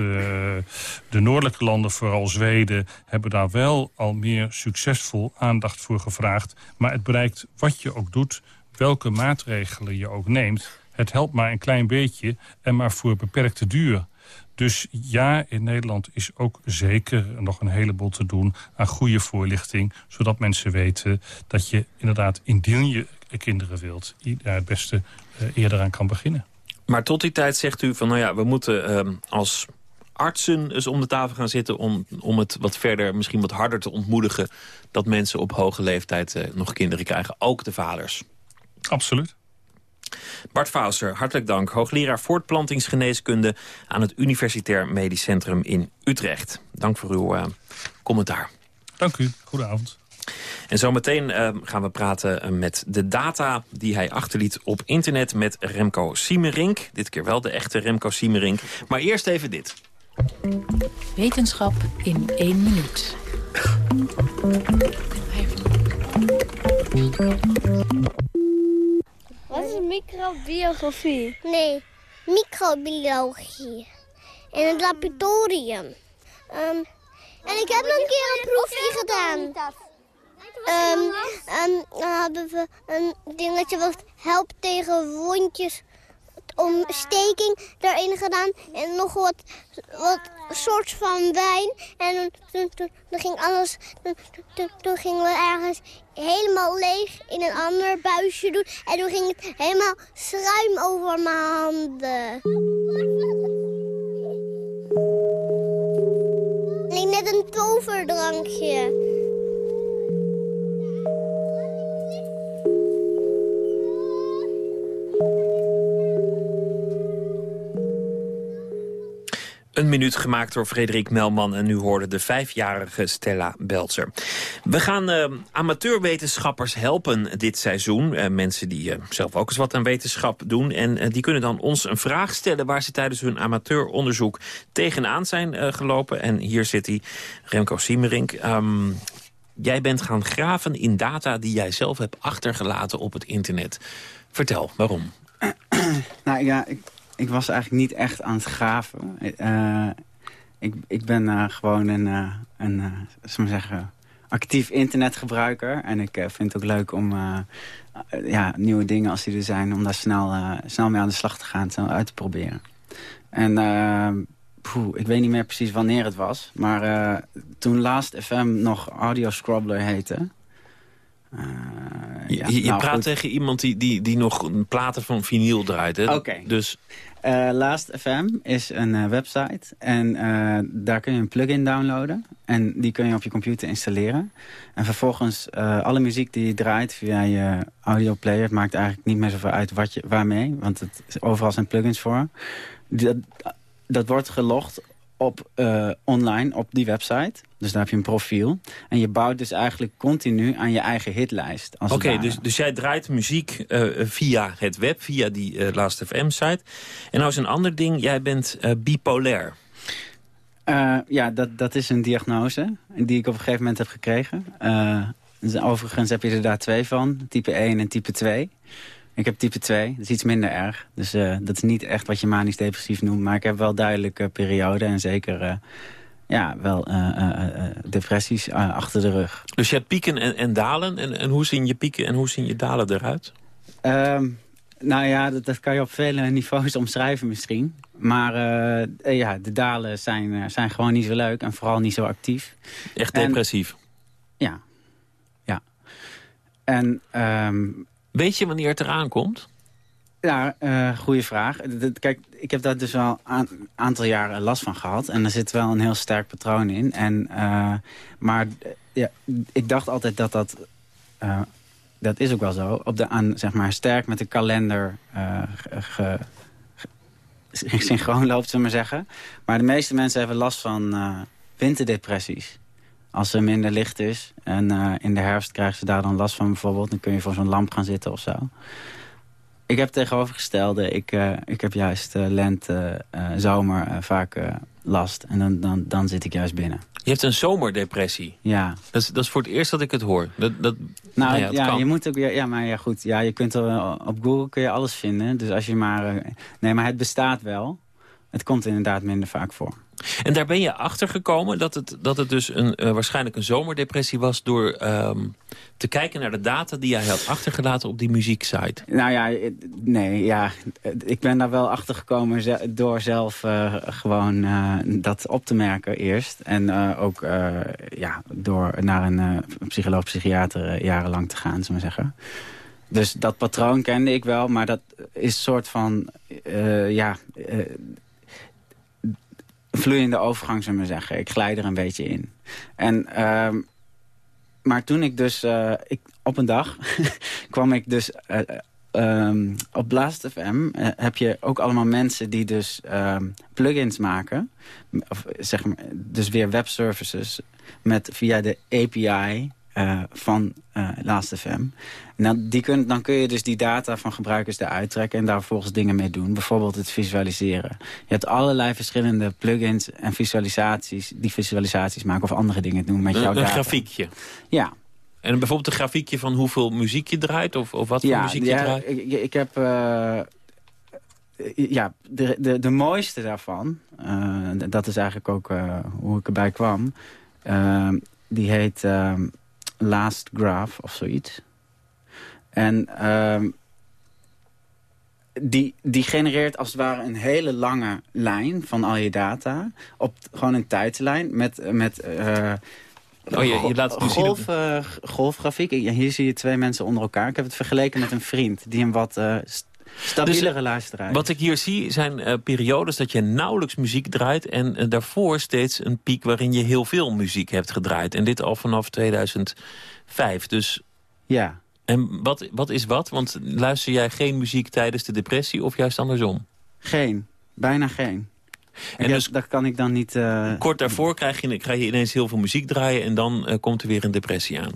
de noordelijke landen, vooral Zweden... hebben daar wel al meer succesvol aandacht voor gevraagd. Maar het bereikt wat je ook doet, welke maatregelen je ook neemt... het helpt maar een klein beetje en maar voor beperkte duur... Dus ja, in Nederland is ook zeker nog een heleboel te doen aan goede voorlichting. Zodat mensen weten dat je inderdaad, indien je kinderen wilt, daar het beste uh, eerder aan kan beginnen. Maar tot die tijd zegt u van, nou ja, we moeten uh, als artsen eens om de tafel gaan zitten... Om, om het wat verder, misschien wat harder te ontmoedigen... dat mensen op hoge leeftijd uh, nog kinderen krijgen, ook de vaders. Absoluut. Bart Fauser, hartelijk dank. Hoogleraar voortplantingsgeneeskunde aan het Universitair Medisch Centrum in Utrecht. Dank voor uw uh, commentaar. Dank u. Goedenavond. En zometeen uh, gaan we praten met de data die hij achterliet op internet met Remco Siemerink. Dit keer wel de echte Remco Siemerink. Maar eerst even dit. Wetenschap in één minuut. Microbiologie? Nee, microbiologie. In het laboratorium. Um, En ik heb een keer een proefje gedaan. Um, en dan hadden we een dingetje wat helpt tegen wondjes omsteking daarin gedaan. En nog wat, wat soort van wijn. En toen, toen, toen ging alles... Toen, toen, gingen we ergens helemaal leeg in een ander buisje doen. En toen ging het helemaal schuim over mijn handen. Net een toverdrankje. Een minuut gemaakt door Frederik Melman en nu hoorde de vijfjarige Stella Belzer. We gaan uh, amateurwetenschappers helpen dit seizoen. Uh, mensen die uh, zelf ook eens wat aan wetenschap doen. En die kunnen dan ons een vraag stellen waar ze tijdens hun amateuronderzoek tegenaan zijn gelopen. En hier zit hij, Remco Siemerink. Um, jij bent gaan graven in data die jij zelf hebt achtergelaten op het internet. Vertel, waarom? nou ja, ik ik was eigenlijk niet echt aan het graven. Uh, ik, ik ben uh, gewoon een, uh, een maar zeggen, actief internetgebruiker. En ik vind het ook leuk om ja, nieuwe dingen als die er zijn... om daar snel, snel mee aan de slag te gaan, snel uit te proberen. En poeh, ik weet niet meer precies wanneer het was. Maar toen Last FM nog Audio Scrobbler heette... Ja, je, je nou, praat goed. tegen iemand die, die, die nog platen van vinyl draait. Oké. Okay. Dus... Uh, Last FM is een uh, website en uh, daar kun je een plugin downloaden. En die kun je op je computer installeren. En vervolgens alle muziek die je draait via je audioplayer... het maakt eigenlijk niet meer zoveel uit wat je, waarmee, want het overal zijn plugins voor. Dat, dat wordt gelogd op, uh, online op die website. Dus daar heb je een profiel. En je bouwt dus eigenlijk continu aan je eigen hitlijst. Oké, dus, dus jij draait muziek uh, via het web, via die uh, Last FM-site. En nou is een ander ding, jij bent bipolair. ja, dat, dat is een diagnose die ik op een gegeven moment heb gekregen. Dus overigens heb je er daar twee van, type 1 en type 2. Ik heb type 2, dat is iets minder erg. Dus uh, dat is niet echt wat je manisch depressief noemt. Maar ik heb wel duidelijke perioden en zeker uh, ja, wel depressies achter de rug. Dus je hebt pieken en, en dalen. En, en, hoe zien je pieken en hoe zien je dalen eruit? Um, nou ja, dat, dat, kan je op vele niveaus omschrijven misschien. Maar ja, de dalen zijn, zijn gewoon niet zo leuk en vooral niet zo actief. Echt depressief? En, ja. Ja. En... Um, Weet je wanneer het eraan komt? Ja, uh, goede vraag. Kijk, ik heb daar dus wel een aantal jaren last van gehad. En er zit wel een heel sterk patroon in. En, uh, maar ja, ik dacht altijd dat dat... Uh, dat is ook wel zo. Op de, aan, zeg maar, sterk met de kalender ge, synchroon loopt, zullen we maar zeggen. Maar de meeste mensen hebben last van winterdepressies als er minder licht is. En uh, in de herfst krijgen ze daar dan last van bijvoorbeeld. Dan kun je voor zo'n lamp gaan zitten of zo. Ik heb tegenovergestelde. Ik, uh, ik heb juist uh, lente, zomer vaak last. En dan, dan, dan zit ik juist binnen. Je hebt een zomerdepressie. Ja. Dat is, dat is voor het eerst dat ik het hoor. Dat, dat, nou, nou ja, ja je moet ook... Ja, maar ja, goed. Ja, je kunt er, op Google kun je alles vinden. Dus als je maar... nee, maar het bestaat wel. Het komt inderdaad minder vaak voor. En daar ben je achter gekomen dat het, dat het dus een, uh, waarschijnlijk een zomerdepressie was... door um, te kijken naar de data die jij had achtergelaten op die muzieksite. Nou ja, nee, ja, ik ben daar wel achter gekomen door zelf uh, gewoon uh, dat op te merken eerst. En ook ja, door naar een psycholoog, psychiater jarenlang te gaan, zullen we zeggen. Dus dat patroon kende ik wel, maar dat is een soort van... ja vloeiende overgang, zullen we zeggen. Ik glijd er een beetje in. En, uh, maar toen ik dus... Uh, ik, op een dag kwam ik dus... Uh, um, op Blast FM heb je ook allemaal mensen die dus um, plugins maken. Of zeg maar, dus weer webservices met via de API van uh, Last.fm. Nou, die kun, dan kun je dus die data van gebruikers eruit trekken... en daar volgens dingen mee doen. Bijvoorbeeld het visualiseren. Je hebt allerlei verschillende plugins en visualisaties... die visualisaties maken of andere dingen doen met jouw data. Een grafiekje? Ja. En bijvoorbeeld een grafiekje van hoeveel muziek je draait? Of, of wat voor muziek je ja, draait? Ik, ik heb... Uh, ja, de, de, de mooiste daarvan... dat is eigenlijk ook hoe ik erbij kwam die heet Last Graph of zoiets. En ehm, die, die genereert als het ware een hele lange lijn van al je data. Op gewoon een tijdlijn met... met uh, Oh, je, je laat het golf, zien. uh, golfgrafiek. Hier zie je twee mensen onder elkaar. Ik heb het vergeleken met een vriend die een wat uh, stabielere dus, luisteraar Wat ik hier zie zijn uh, periodes dat je nauwelijks muziek draait... en daarvoor steeds een piek waarin je heel veel muziek hebt gedraaid. En dit al vanaf 2005. Dus... Ja. En wat, wat is wat? Want luister jij geen muziek tijdens de depressie of juist andersom? Geen. Bijna geen. En dus, dat kan ik dan niet... Uh... Kort daarvoor krijg je, krijg je ineens heel veel muziek draaien... en dan uh, komt er weer een depressie aan.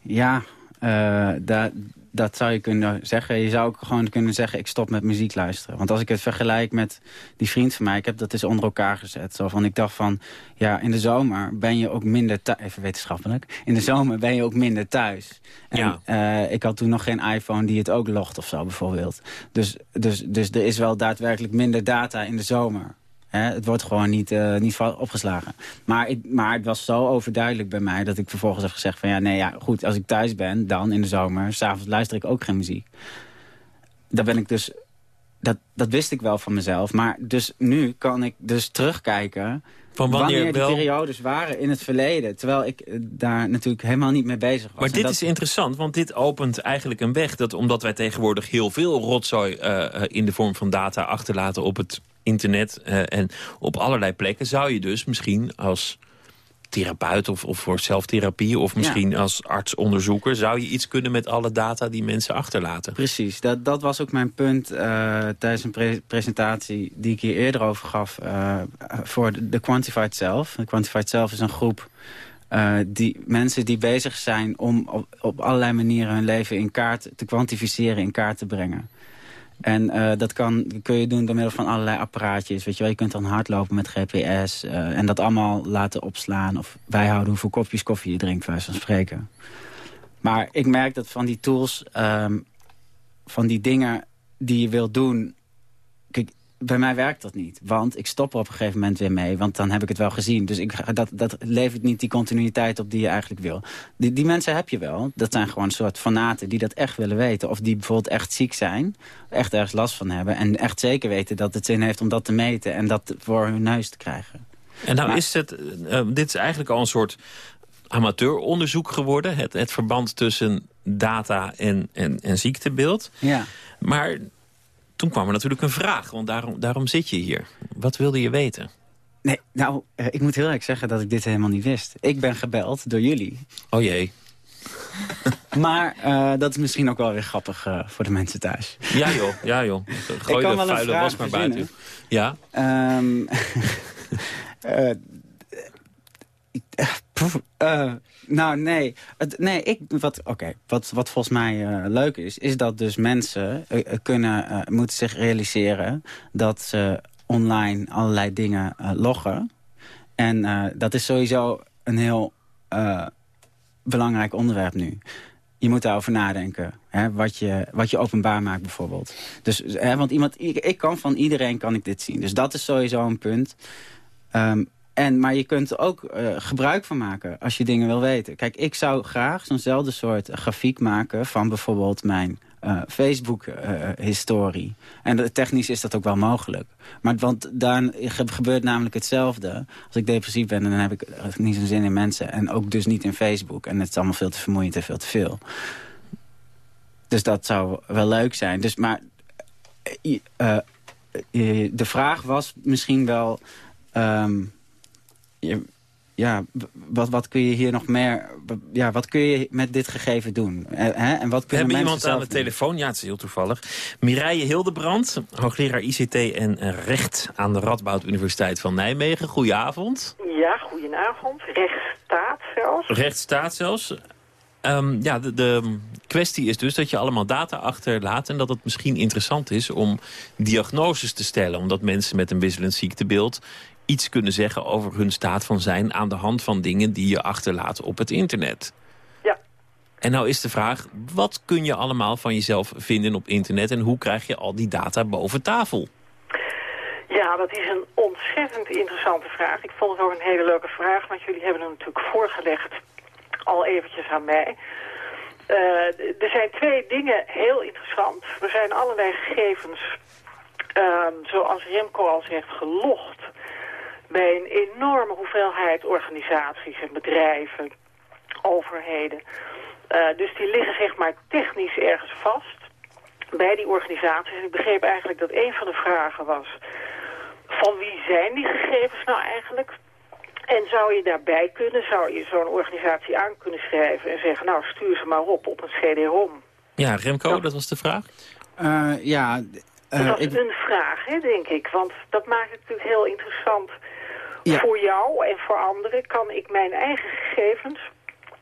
Ja, uh, dat, dat zou je kunnen zeggen. Je zou ook gewoon kunnen zeggen, ik stop met muziek luisteren. Want als ik het vergelijk met die vriend van mij... ik heb dat dus onder elkaar gezet. Zo van, ik dacht van, ja, in de zomer ben je ook minder thuis. Even wetenschappelijk. In de zomer ben je ook minder thuis. En ja. uh, ik had toen nog geen iPhone die het ook logt of zo bijvoorbeeld. Dus, dus, dus er is wel daadwerkelijk minder data in de zomer. He, het wordt gewoon niet, uh, niet opgeslagen. Maar, ik, maar het was zo overduidelijk bij mij dat ik vervolgens heb gezegd van... ja, nee, ja, goed, als ik thuis ben, dan in de zomer... s'avonds luister ik ook geen muziek. Daar ben ik dus... Dat, dat wist ik wel van mezelf. Maar dus nu kan ik dus terugkijken... Van wanneer, wanneer die wel... periodes waren in het verleden. Terwijl ik daar natuurlijk helemaal niet mee bezig was. Maar dit dat... is interessant, want dit opent eigenlijk een weg. Dat omdat wij tegenwoordig heel veel rotzooi uh, in de vorm van data achterlaten op het internet uh, en op allerlei plekken... zou je dus misschien als therapeut of, of voor zelftherapie... of misschien ja. als artsonderzoeker... zou je iets kunnen met alle data die mensen achterlaten. Precies, dat, dat was ook mijn punt uh, tijdens een pre presentatie... die ik hier eerder over gaf uh, voor de, de Quantified Self. De Quantified Self is een groep... Uh, die mensen die bezig zijn om op, op allerlei manieren hun leven in kaart te kwantificeren, in kaart te brengen. En uh, dat kan, kun je doen door middel van allerlei apparaatjes. Weet je, wel. je kunt dan hardlopen met GPS uh, en dat allemaal laten opslaan. Of bijhouden hoeveel kopjes koffie je drinkt, bij van spreken. Maar ik merk dat van die tools, um, van die dingen die je wilt doen... Bij mij werkt dat niet. Want ik stop er op een gegeven moment weer mee. Want dan heb ik het wel gezien. Dus ik, dat, dat levert niet die continuïteit op die je eigenlijk wil. Die, die mensen heb je wel. Dat zijn gewoon een soort fanaten die dat echt willen weten. Of die bijvoorbeeld echt ziek zijn. Echt ergens last van hebben. En echt zeker weten dat het zin heeft om dat te meten. En dat voor hun neus te krijgen. En nou maar, is het... Uh, dit is eigenlijk al een soort amateuronderzoek geworden. Het, het verband tussen data en, en, en ziektebeeld. Ja. Maar toen kwam er natuurlijk een vraag, want daarom, daarom zit je hier. Wat wilde je weten? Nee, nou, uh, ik moet heel erg zeggen dat ik dit helemaal niet wist. Ik ben gebeld door jullie. Oh jee. maar uh, dat is misschien ook wel weer grappig uh, voor de mensen thuis. Ja joh, ja joh. Gooi de vuile was maar buiten. Ja? Um, nou, nee. Nee ik, wat, okay. wat, wat volgens mij uh, leuk is, is dat dus mensen uh, kunnen, uh, moeten zich realiseren dat ze online allerlei dingen loggen. En dat is sowieso een heel belangrijk onderwerp nu. Je moet daarover nadenken, hè, wat, je, wat je openbaar maakt bijvoorbeeld. Dus, hè, want iemand, ik, ik kan van iedereen kan ik dit zien. Dus dat is sowieso een punt. Um, en, maar je kunt er ook uh, gebruik van maken als je dingen wil weten. Kijk, ik zou graag zo'nzelfde soort grafiek maken... van bijvoorbeeld mijn uh, Facebook-historie. Uh, en technisch is dat ook wel mogelijk. Maar want dan gebeurt namelijk hetzelfde. Als ik depressief ben, dan heb ik niet zo'n zin in mensen. En ook dus niet in Facebook. En het is allemaal veel te vermoeiend en veel te veel. Dus dat zou wel leuk zijn. Dus, maar de vraag was misschien wel... Um, ja, wat, wat kun je hier nog meer... Ja, wat kun je met dit gegeven doen? Hè? En wat We hebben iemand aan de doen? telefoon, ja, het is heel toevallig. Mireille Hildebrand, hoogleraar ICT en recht aan de Radboud Universiteit van Nijmegen. Goedenavond. Ja, goedenavond. Rechtsstaat zelfs. Rechtsstaat zelfs. Um, ja, de, de kwestie is dus dat je allemaal data achterlaat... en dat het misschien interessant is om diagnoses te stellen. Omdat mensen met een wisselend ziektebeeld iets kunnen zeggen over hun staat van zijn... aan de hand van dingen die je achterlaat op het internet. Ja. En nou is de vraag, wat kun je allemaal van jezelf vinden op internet... en hoe krijg je al die data boven tafel? Ja, dat is een ontzettend interessante vraag. Ik vond het ook een hele leuke vraag, want jullie hebben hem natuurlijk voorgelegd al eventjes aan mij. Uh, er zijn twee dingen heel interessant. Er zijn allerlei gegevens, uh, zoals Remco al zegt, gelogd bij een enorme hoeveelheid organisaties en bedrijven, overheden. Uh, dus die liggen zeg maar technisch ergens vast bij die organisaties. Ik begreep eigenlijk dat een van de vragen was... van wie zijn die gegevens nou eigenlijk? En zou je daarbij kunnen, zou je zo'n organisatie aan kunnen schrijven... en zeggen, nou stuur ze maar op op een CD-ROM. Ja, Remco, dat was de vraag? Uh, ja... Uh, dat is ik... een vraag, hè, denk ik. Want dat maakt het natuurlijk heel interessant... Ja. Voor jou en voor anderen kan ik mijn eigen gegevens...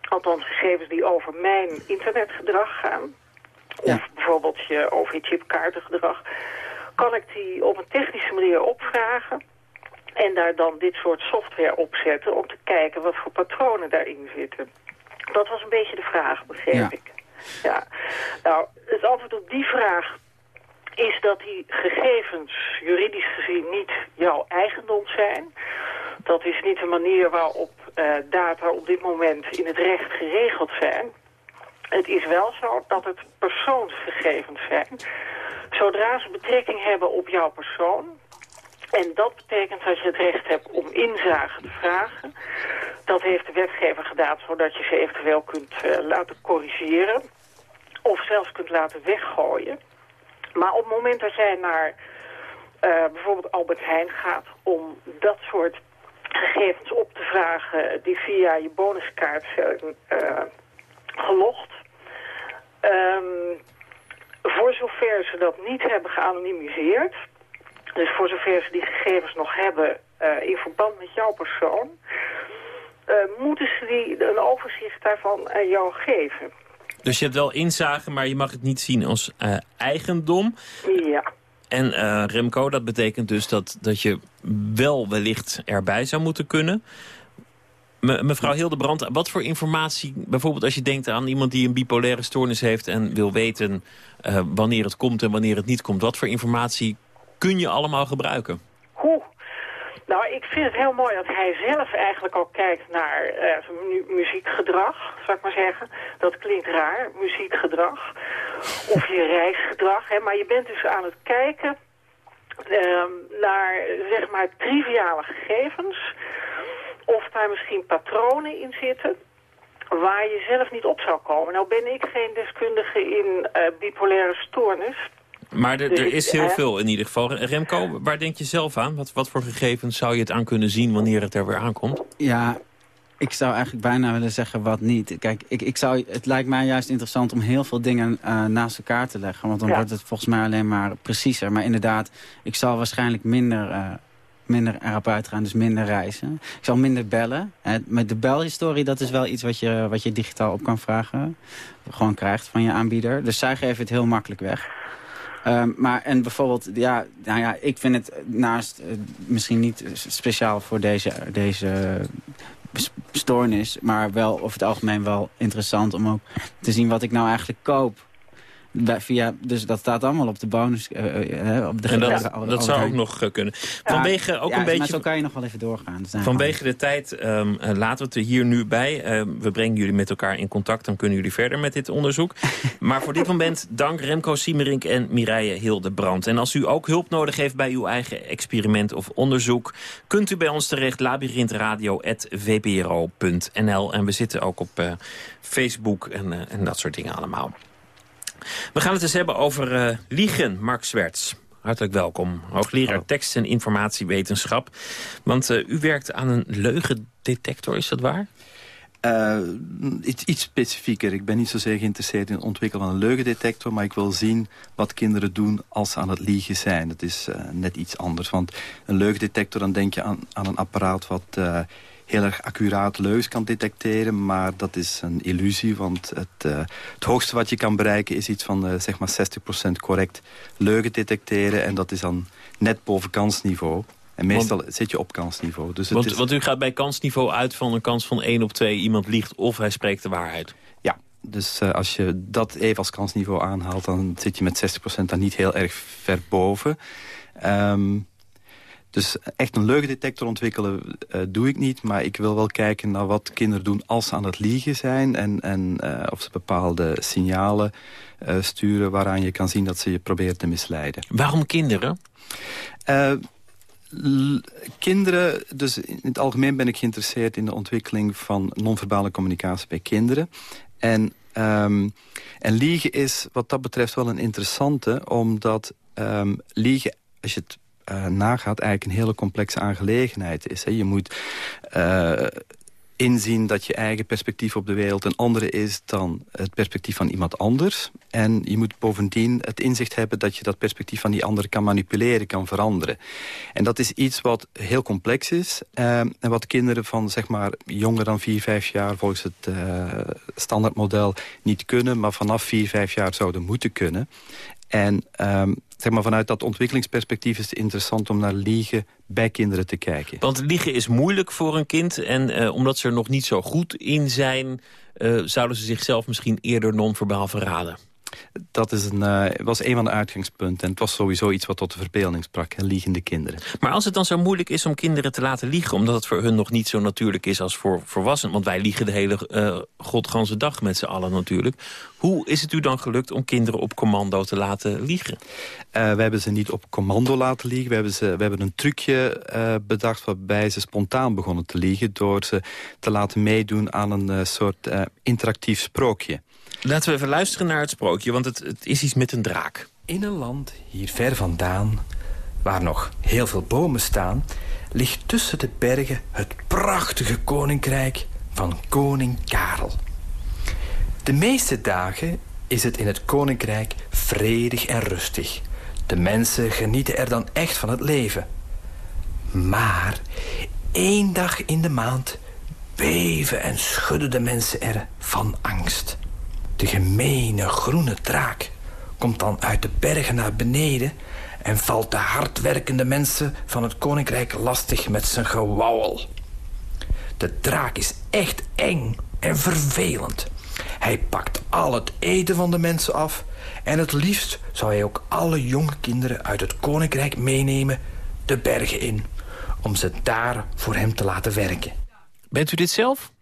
althans gegevens die over mijn internetgedrag gaan... of bijvoorbeeld je OV-chipkaartengedrag... kan ik die op een technische manier opvragen... en daar dan dit soort software op zetten... om te kijken wat voor patronen daarin zitten. Dat was een beetje de vraag, begreep ja. ik. Ja. Nou, het antwoord op die vraag is dat die gegevens juridisch gezien niet jouw eigendom zijn. Dat is niet de manier waarop uh, data op dit moment in het recht geregeld zijn. Het is wel zo dat het persoonsgegevens zijn. Zodra ze betrekking hebben op jouw persoon... en dat betekent dat je het recht hebt om inzage te vragen... dat heeft de wetgever gedaan zodat je ze eventueel kunt uh, laten corrigeren... of zelfs kunt laten weggooien... Maar op het moment dat jij naar uh, bijvoorbeeld Albert Heijn gaat om dat soort gegevens op te vragen die via je bonuskaart zijn uh, gelogd. Um, voor zover ze dat niet hebben geanonimiseerd, dus voor zover ze die gegevens nog hebben uh, in verband met jouw persoon, uh, moeten ze die, een overzicht daarvan aan jou geven. Dus je hebt wel inzage, maar je mag het niet zien als eigendom. Ja. En uh, Remco, dat betekent dus dat, dat je wel wellicht erbij zou moeten kunnen. Me, mevrouw Hildebrand, wat voor informatie, bijvoorbeeld als je denkt aan iemand die een bipolaire stoornis heeft en wil weten uh, wanneer het komt en wanneer het niet komt. Wat voor informatie kun je allemaal gebruiken? Nou, ik vind het heel mooi dat hij zelf eigenlijk ook kijkt naar uh, mu muziekgedrag, zou ik maar zeggen. Dat klinkt raar, muziekgedrag. Of je reisgedrag, hè. Maar je bent dus aan het kijken uh, naar, zeg maar, triviale gegevens. Of daar misschien patronen in zitten waar je zelf niet op zou komen. Nou ben ik geen deskundige in uh, bipolaire stoornis... Maar er, er is heel veel in ieder geval. Remco, waar denk je zelf aan? Wat, wat voor gegevens zou je het aan kunnen zien wanneer het er weer aankomt? Ja, ik zou eigenlijk bijna willen zeggen wat niet. Kijk, ik, ik zou, het lijkt mij juist interessant om heel veel dingen uh, naast elkaar te leggen. Want dan ja. wordt het volgens mij alleen maar preciezer. Maar inderdaad, ik zal waarschijnlijk minder, uh, minder erop uitgaan, dus minder reizen. Ik zal minder bellen. Met de belhistorie, dat is wel iets wat je, wat je digitaal op kan vragen. Gewoon krijgt van je aanbieder. Dus zij geven het heel makkelijk weg. Um, maar en bijvoorbeeld, ja, nou ja, ik vind het naast, uh, misschien niet speciaal voor deze, deze stoornis, maar wel over het algemeen wel interessant om ook te zien wat ik nou eigenlijk koop. Via, dus dat staat allemaal op de bonus. Uh, uh, op de en dat, ja. dat zou ook nog kunnen. Vanwege ja, ook ja, een beetje. Maar zo kan je nog wel even doorgaan. Vanwege de tijd um, laten we het er hier nu bij. Uh, we brengen jullie met elkaar in contact. Dan kunnen jullie verder met dit onderzoek. maar voor dit moment dank Remco Siemerink en Mireille Hildebrand. En als u ook hulp nodig heeft bij uw eigen experiment of onderzoek, kunt u bij ons terecht labyrinthradio.vpro.nl. En we zitten ook op Facebook en, en dat soort dingen allemaal. We gaan het eens hebben over uh, liegen, Mark Zwerts. Hartelijk welkom, hoogleraar Hallo. tekst- en informatiewetenschap. Want uh, u werkt aan een leugendetector, is dat waar? Uh, iets, iets specifieker. Ik ben niet zozeer geïnteresseerd in het ontwikkelen van een leugendetector... maar ik wil zien wat kinderen doen als ze aan het liegen zijn. Dat is uh, net iets anders. Want een leugendetector, dan denk je aan, aan een apparaat... wat heel erg accuraat leugens kan detecteren. Maar dat is een illusie, want het, uh, het hoogste wat je kan bereiken... is iets van uh, zeg maar 60% correct leugen detecteren. En dat is dan net boven kansniveau. En meestal want, zit je op kansniveau. Dus het want, is... want u gaat bij kansniveau uit van een kans van 1 op 2... iemand liegt of hij spreekt de waarheid. Ja, dus uh, als je dat even als kansniveau aanhaalt... dan zit je met 60% daar niet heel erg ver boven. Um, Dus echt een leugendetector ontwikkelen uh, doe ik niet. Maar ik wil wel kijken naar wat kinderen doen als ze aan het liegen zijn. En, en uh, of ze bepaalde signalen uh, sturen waaraan je kan zien dat ze je proberen te misleiden. Waarom kinderen? kinderen, dus in het algemeen ben ik geïnteresseerd in de ontwikkeling van non-verbale communicatie bij kinderen. En, um, en liegen is wat dat betreft wel een interessante, omdat um, liegen, als je het uh, nagaat, eigenlijk een hele complexe aangelegenheid is. Hè. Je moet uh, inzien dat je eigen perspectief op de wereld een andere is dan het perspectief van iemand anders. En je moet bovendien het inzicht hebben dat je dat perspectief van die ander kan manipuleren, kan veranderen. En dat is iets wat heel complex is uh, en wat kinderen van zeg maar jonger dan 4, 5 jaar volgens het standaardmodel niet kunnen, maar vanaf 4, 5 jaar zouden moeten kunnen. En um, zeg maar, vanuit dat ontwikkelingsperspectief is het interessant om naar liegen bij kinderen te kijken. Want liegen is moeilijk voor een kind. En uh, omdat ze er nog niet zo goed in zijn... Uh, zouden ze zichzelf misschien eerder non-verbaal verraden dat is een, uh, was een van de uitgangspunten. En het was sowieso iets wat tot de verbeelding sprak. Hè, liegende kinderen. Maar als het dan zo moeilijk is om kinderen te laten liegen... omdat het voor hun nog niet zo natuurlijk is als voor volwassenen... want wij liegen de hele uh, godganse dag met z'n allen natuurlijk... hoe is het u dan gelukt om kinderen op commando te laten liegen? Uh, we hebben ze niet op commando laten liegen. We hebben, ze, we hebben een trucje bedacht waarbij ze spontaan begonnen te liegen... door ze te laten meedoen aan een soort interactief sprookje. Laten we even luisteren naar het sprookje, want het, is iets met een draak. In een land hier ver vandaan, waar nog heel veel bomen staan... ligt tussen de bergen het prachtige koninkrijk van koning Karel. De meeste dagen is het in het koninkrijk vredig en rustig. De mensen genieten er dan echt van het leven. Maar één dag in de maand beven en schudden de mensen er van angst. De gemene groene draak komt dan uit de bergen naar beneden... en valt de hardwerkende mensen van het koninkrijk lastig met zijn gewauwel. De draak is echt eng en vervelend. Hij pakt al het eten van de mensen af... en het liefst zou hij ook alle jonge kinderen uit het koninkrijk meenemen... de bergen in, om ze daar voor hem te laten werken. Bent u dit zelf?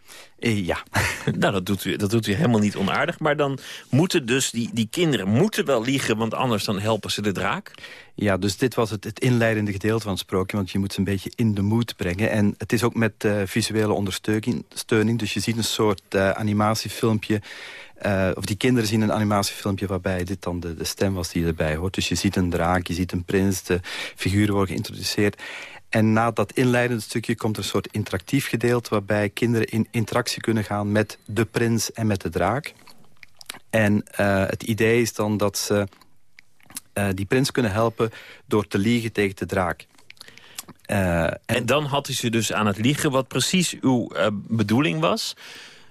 Eh, ja. nou, dat doet, u, dat doet u helemaal niet onaardig. Maar dan moeten dus die, die kinderen moeten wel liegen... want anders dan helpen ze de draak. Ja, dus dit was het, het inleidende gedeelte van het sprookje... want je moet ze een beetje in de moed brengen. En het is ook met uh, visuele ondersteuning. Dus je ziet een soort uh, animatiefilmpje... Of die kinderen zien een animatiefilmpje waarbij dit dan de, de stem was die erbij hoort. Dus je ziet een draak, je ziet een prins, de figuren worden geïntroduceerd. En na dat inleidende stukje komt er een soort interactief gedeelte... waarbij kinderen in interactie kunnen gaan met de prins en met de draak. En uh, het idee is dan dat ze uh, die prins kunnen helpen... door te liegen tegen de draak. Uh, en, en, dan had u ze dus aan het liegen, wat precies uw bedoeling was...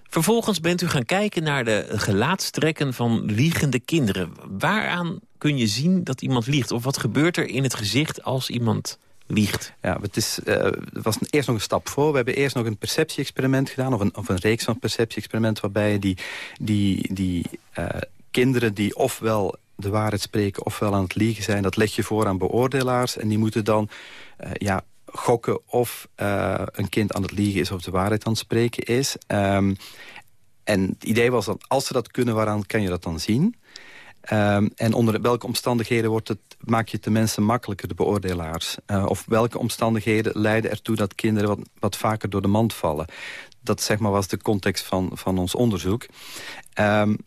Vervolgens bent u gaan kijken naar de gelaatstrekken van liegende kinderen. Waaraan kun je zien dat iemand liegt? Of wat gebeurt er in het gezicht als iemand liegt. Ja, het is, uh, was eerst nog een stap voor. We hebben eerst nog een perceptie-experiment gedaan... of een, of een reeks van perceptie-experimenten... waarbij die, die, die uh, kinderen die ofwel de waarheid spreken... ofwel aan het liegen zijn, dat leg je voor aan beoordelaars... en die moeten dan uh, ja, gokken of een kind aan het liegen is... of de waarheid aan het spreken is. Um, en het idee was dat als ze dat kunnen, waaraan kan je dat dan zien... Um, en onder welke omstandigheden wordt het, maak je het de mensen makkelijker, de beoordelaars? Uh, of welke omstandigheden leiden ertoe dat kinderen wat, wat vaker door de mand vallen? Dat zeg maar, was de context van, van ons onderzoek. Um,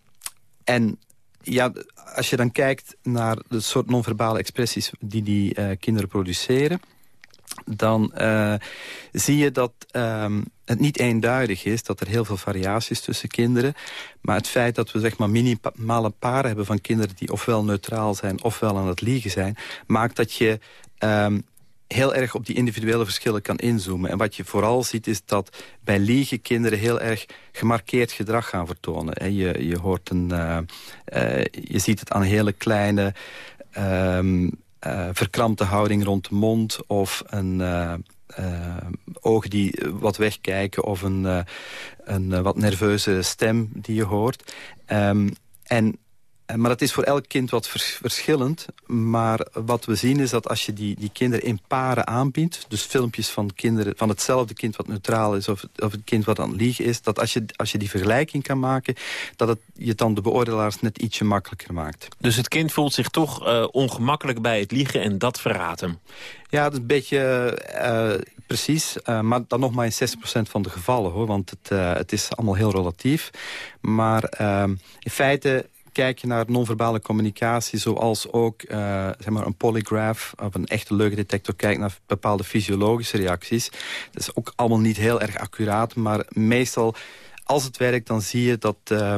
en ja, als je dan kijkt naar de soort non-verbale expressies die die uh, kinderen produceren dan uh, zie je dat um, het niet eenduidig is. Dat er heel veel variaties tussen kinderen. Maar het feit dat we zeg maar minimale paren hebben van kinderen... die ofwel neutraal zijn ofwel aan het liegen zijn... maakt dat je um, heel erg op die individuele verschillen kan inzoomen. En wat je vooral ziet is dat bij liegen kinderen heel erg gemarkeerd gedrag gaan vertonen. Je, je, hoort een, uh, uh, je ziet het aan hele kleine... Um, uh, verkrampte houding rond de mond... of een uh, ogen die wat wegkijken... of een, een wat nerveuze stem die je hoort. Um, en Eh, maar dat is voor elk kind wat verschillend. Maar wat we zien is dat als je die, die kinderen in paren aanbiedt... dus filmpjes van kinderen van hetzelfde kind wat neutraal is... of, of het kind wat aan het liegen is... dat als je, als je die vergelijking kan maken... dat het je dan de beoordelaars net ietsje makkelijker maakt. Dus het kind voelt zich toch uh, ongemakkelijk bij het liegen en dat verraadt hem? Ja, dat is een beetje... Uh, precies, uh, maar dan nog maar in 60% van de gevallen, hoor. Want het, het is allemaal heel relatief. Maar ehm, in feite kijk je naar non-verbale communicatie... zoals ook uh, zeg maar een polygraph of een echte leugendetector... kijkt naar bepaalde fysiologische reacties. Dat is ook allemaal niet heel erg accuraat. Maar meestal, als het werkt, dan zie je dat, uh,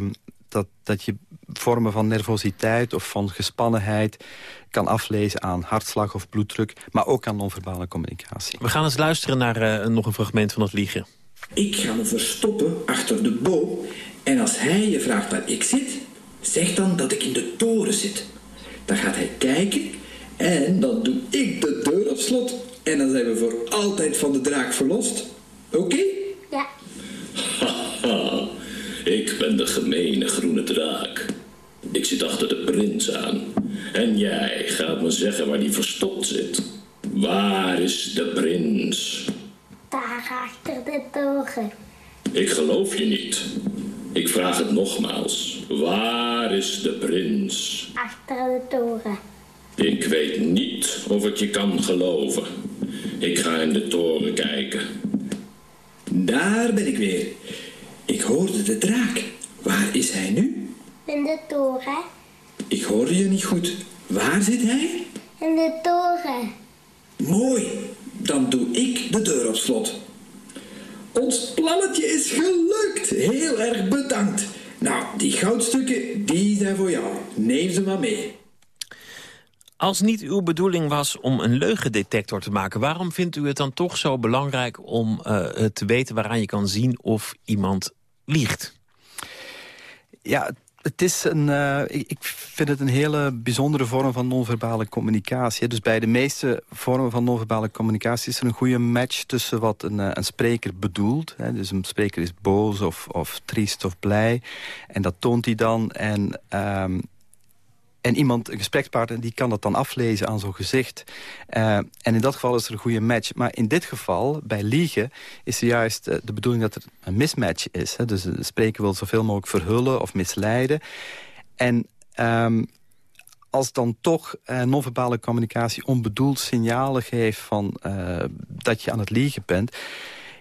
dat, dat je vormen van nervositeit of van gespannenheid kan aflezen aan hartslag of bloeddruk, maar ook aan non-verbale communicatie. We gaan eens luisteren naar uh, nog een fragment van het liegen. Ik ga me verstoppen achter de boom en als hij je vraagt waar ik zit, Zeg dan dat ik in de toren zit. Dan gaat hij kijken en dan doe ik de deur op slot. En dan zijn we voor altijd van de draak verlost. Oké? Ja. Haha, ik ben de gemene groene draak. Ik zit achter de prins aan. En jij gaat me zeggen waar die verstopt zit. Waar is de prins? Daar achter de toren. Ik geloof je niet. Ik vraag het nogmaals. Waar is de prins? Achter de toren. Ik weet niet of ik je kan geloven. Ik ga in de toren kijken. Daar ben ik weer. Ik hoorde de draak. Waar is hij nu? In de toren. Ik hoorde je niet goed. Waar zit hij? In de toren. Mooi. Dan doe ik de deur op slot. Ons plannetje is gelukt. Heel erg bedankt. Nou, die goudstukken, die zijn voor jou. Neem ze maar mee. Als niet uw bedoeling was om een leugendetector te maken... waarom vindt u het dan toch zo belangrijk om uh, te weten waaraan je kan zien of iemand liegt? Ja, het is een, uh, ik vind het een hele bijzondere vorm van non-verbale communicatie. Dus bij de meeste vormen van non-verbale communicatie... is er een goede match tussen wat een, uh, een spreker bedoelt. Hè. Dus een spreker is boos of, of triest of blij. En dat toont hij dan. En um, en iemand, een gesprekspartner, die kan dat dan aflezen aan zo'n gezicht. Uh, en in dat geval is er een goede match. Maar in dit geval, bij liegen, is er juist uh, de bedoeling dat er een mismatch is. Hè? Dus de spreker wil zoveel mogelijk verhullen of misleiden. En um, als dan toch uh, non-verbale communicatie onbedoeld signalen geeft... van dat je aan het liegen bent...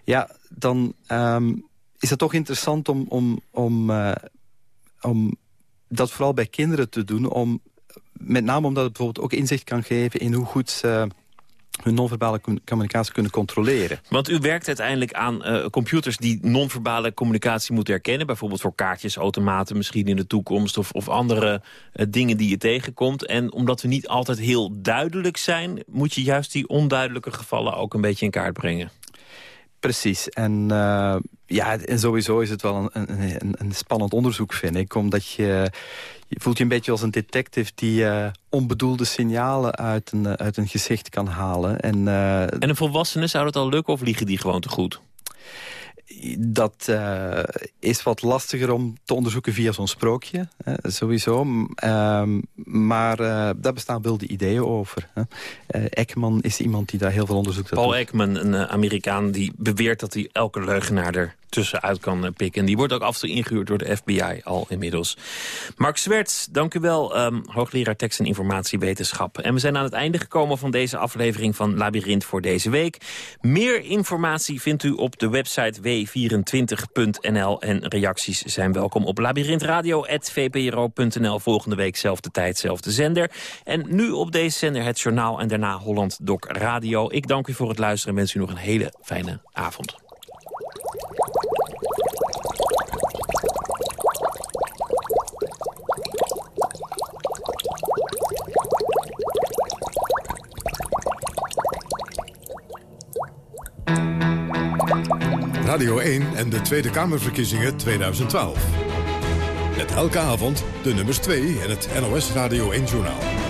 ja, dan um, is het toch interessant om, om, om, om dat vooral bij kinderen te doen. Om, met name omdat het bijvoorbeeld ook inzicht kan geven in hoe goed ze hun non-verbale communicatie kunnen controleren. Want u werkt uiteindelijk aan uh, computers die non-verbale communicatie moeten herkennen. Bijvoorbeeld voor kaartjes, automaten misschien in de toekomst... of, of andere uh, dingen die je tegenkomt. En omdat we niet altijd heel duidelijk zijn... moet je juist die onduidelijke gevallen ook een beetje in kaart brengen. Precies. En, uh, ja, en sowieso is het wel een, een, een, spannend onderzoek, vind ik. Omdat je, je voelt je een beetje als een detective... die uh, onbedoelde signalen uit een, uit een gezicht kan halen. En, uh, en een volwassene, zou dat al lukken of liegen die gewoon te goed? Dat uh, is wat lastiger om te onderzoeken via zo'n sprookje, hè, sowieso. Um, maar uh, daar bestaan wilde ideeën over. Hè. Uh, Ekman is iemand die daar heel veel onderzoek Paul Ekman, een Amerikaan die beweert dat hij elke leugenaar er tussenuit kan pikken. En die wordt ook af en toe ingehuurd door de FBI al inmiddels. Mark Zwerts, dank u wel, um, hoogleraar tekst- en informatiewetenschap. En we zijn aan het einde gekomen van deze aflevering van Labyrinth voor deze week. Meer informatie vindt u op de website w24.nl. En reacties zijn welkom op labyrinthradio.vpro.nl. Volgende week zelfde tijd, zelfde zender. En nu op deze zender het journaal en daarna Holland Doc Radio. Ik dank u voor het luisteren en wens u nog een hele fijne avond. Radio 1 en de Tweede Kamerverkiezingen 2012. Met elke avond de nummers 2 en het NOS Radio 1-journaal.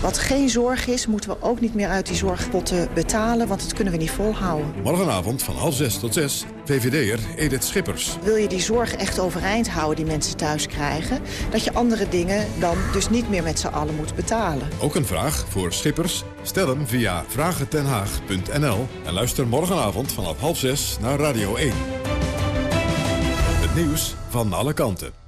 Wat geen zorg is, moeten we ook niet meer uit die zorgpotten betalen... want dat kunnen we niet volhouden. Morgenavond van half zes tot zes, VVD'er Edith Schippers. Wil je die zorg echt overeind houden die mensen thuis krijgen... dat je andere dingen dan dus niet meer met z'n allen moet betalen. Ook een vraag voor Schippers? Stel hem via vragentenhaag.nl en luister morgenavond vanaf half zes naar Radio 1. Het nieuws van alle kanten.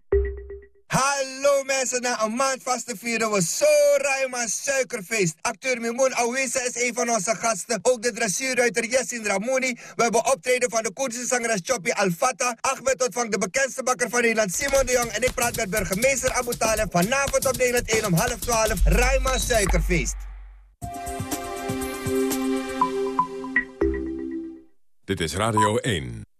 Hallo mensen, na een maand vast te vieren we zo ruim aan suikerfeest. Acteur Mimoun Awisa is een van onze gasten. Ook de dressuurruiter Yassin Ramouni. We hebben optreden van de Koerdische zangeres Choppy Al-Fata. Ahmed ontvangt de bekendste bakker van Nederland Simon de Jong. En ik praat met burgemeester Abu Taleb. Vanavond op Nederland 1 om half 12. Ruim aan suikerfeest. Dit is Radio 1.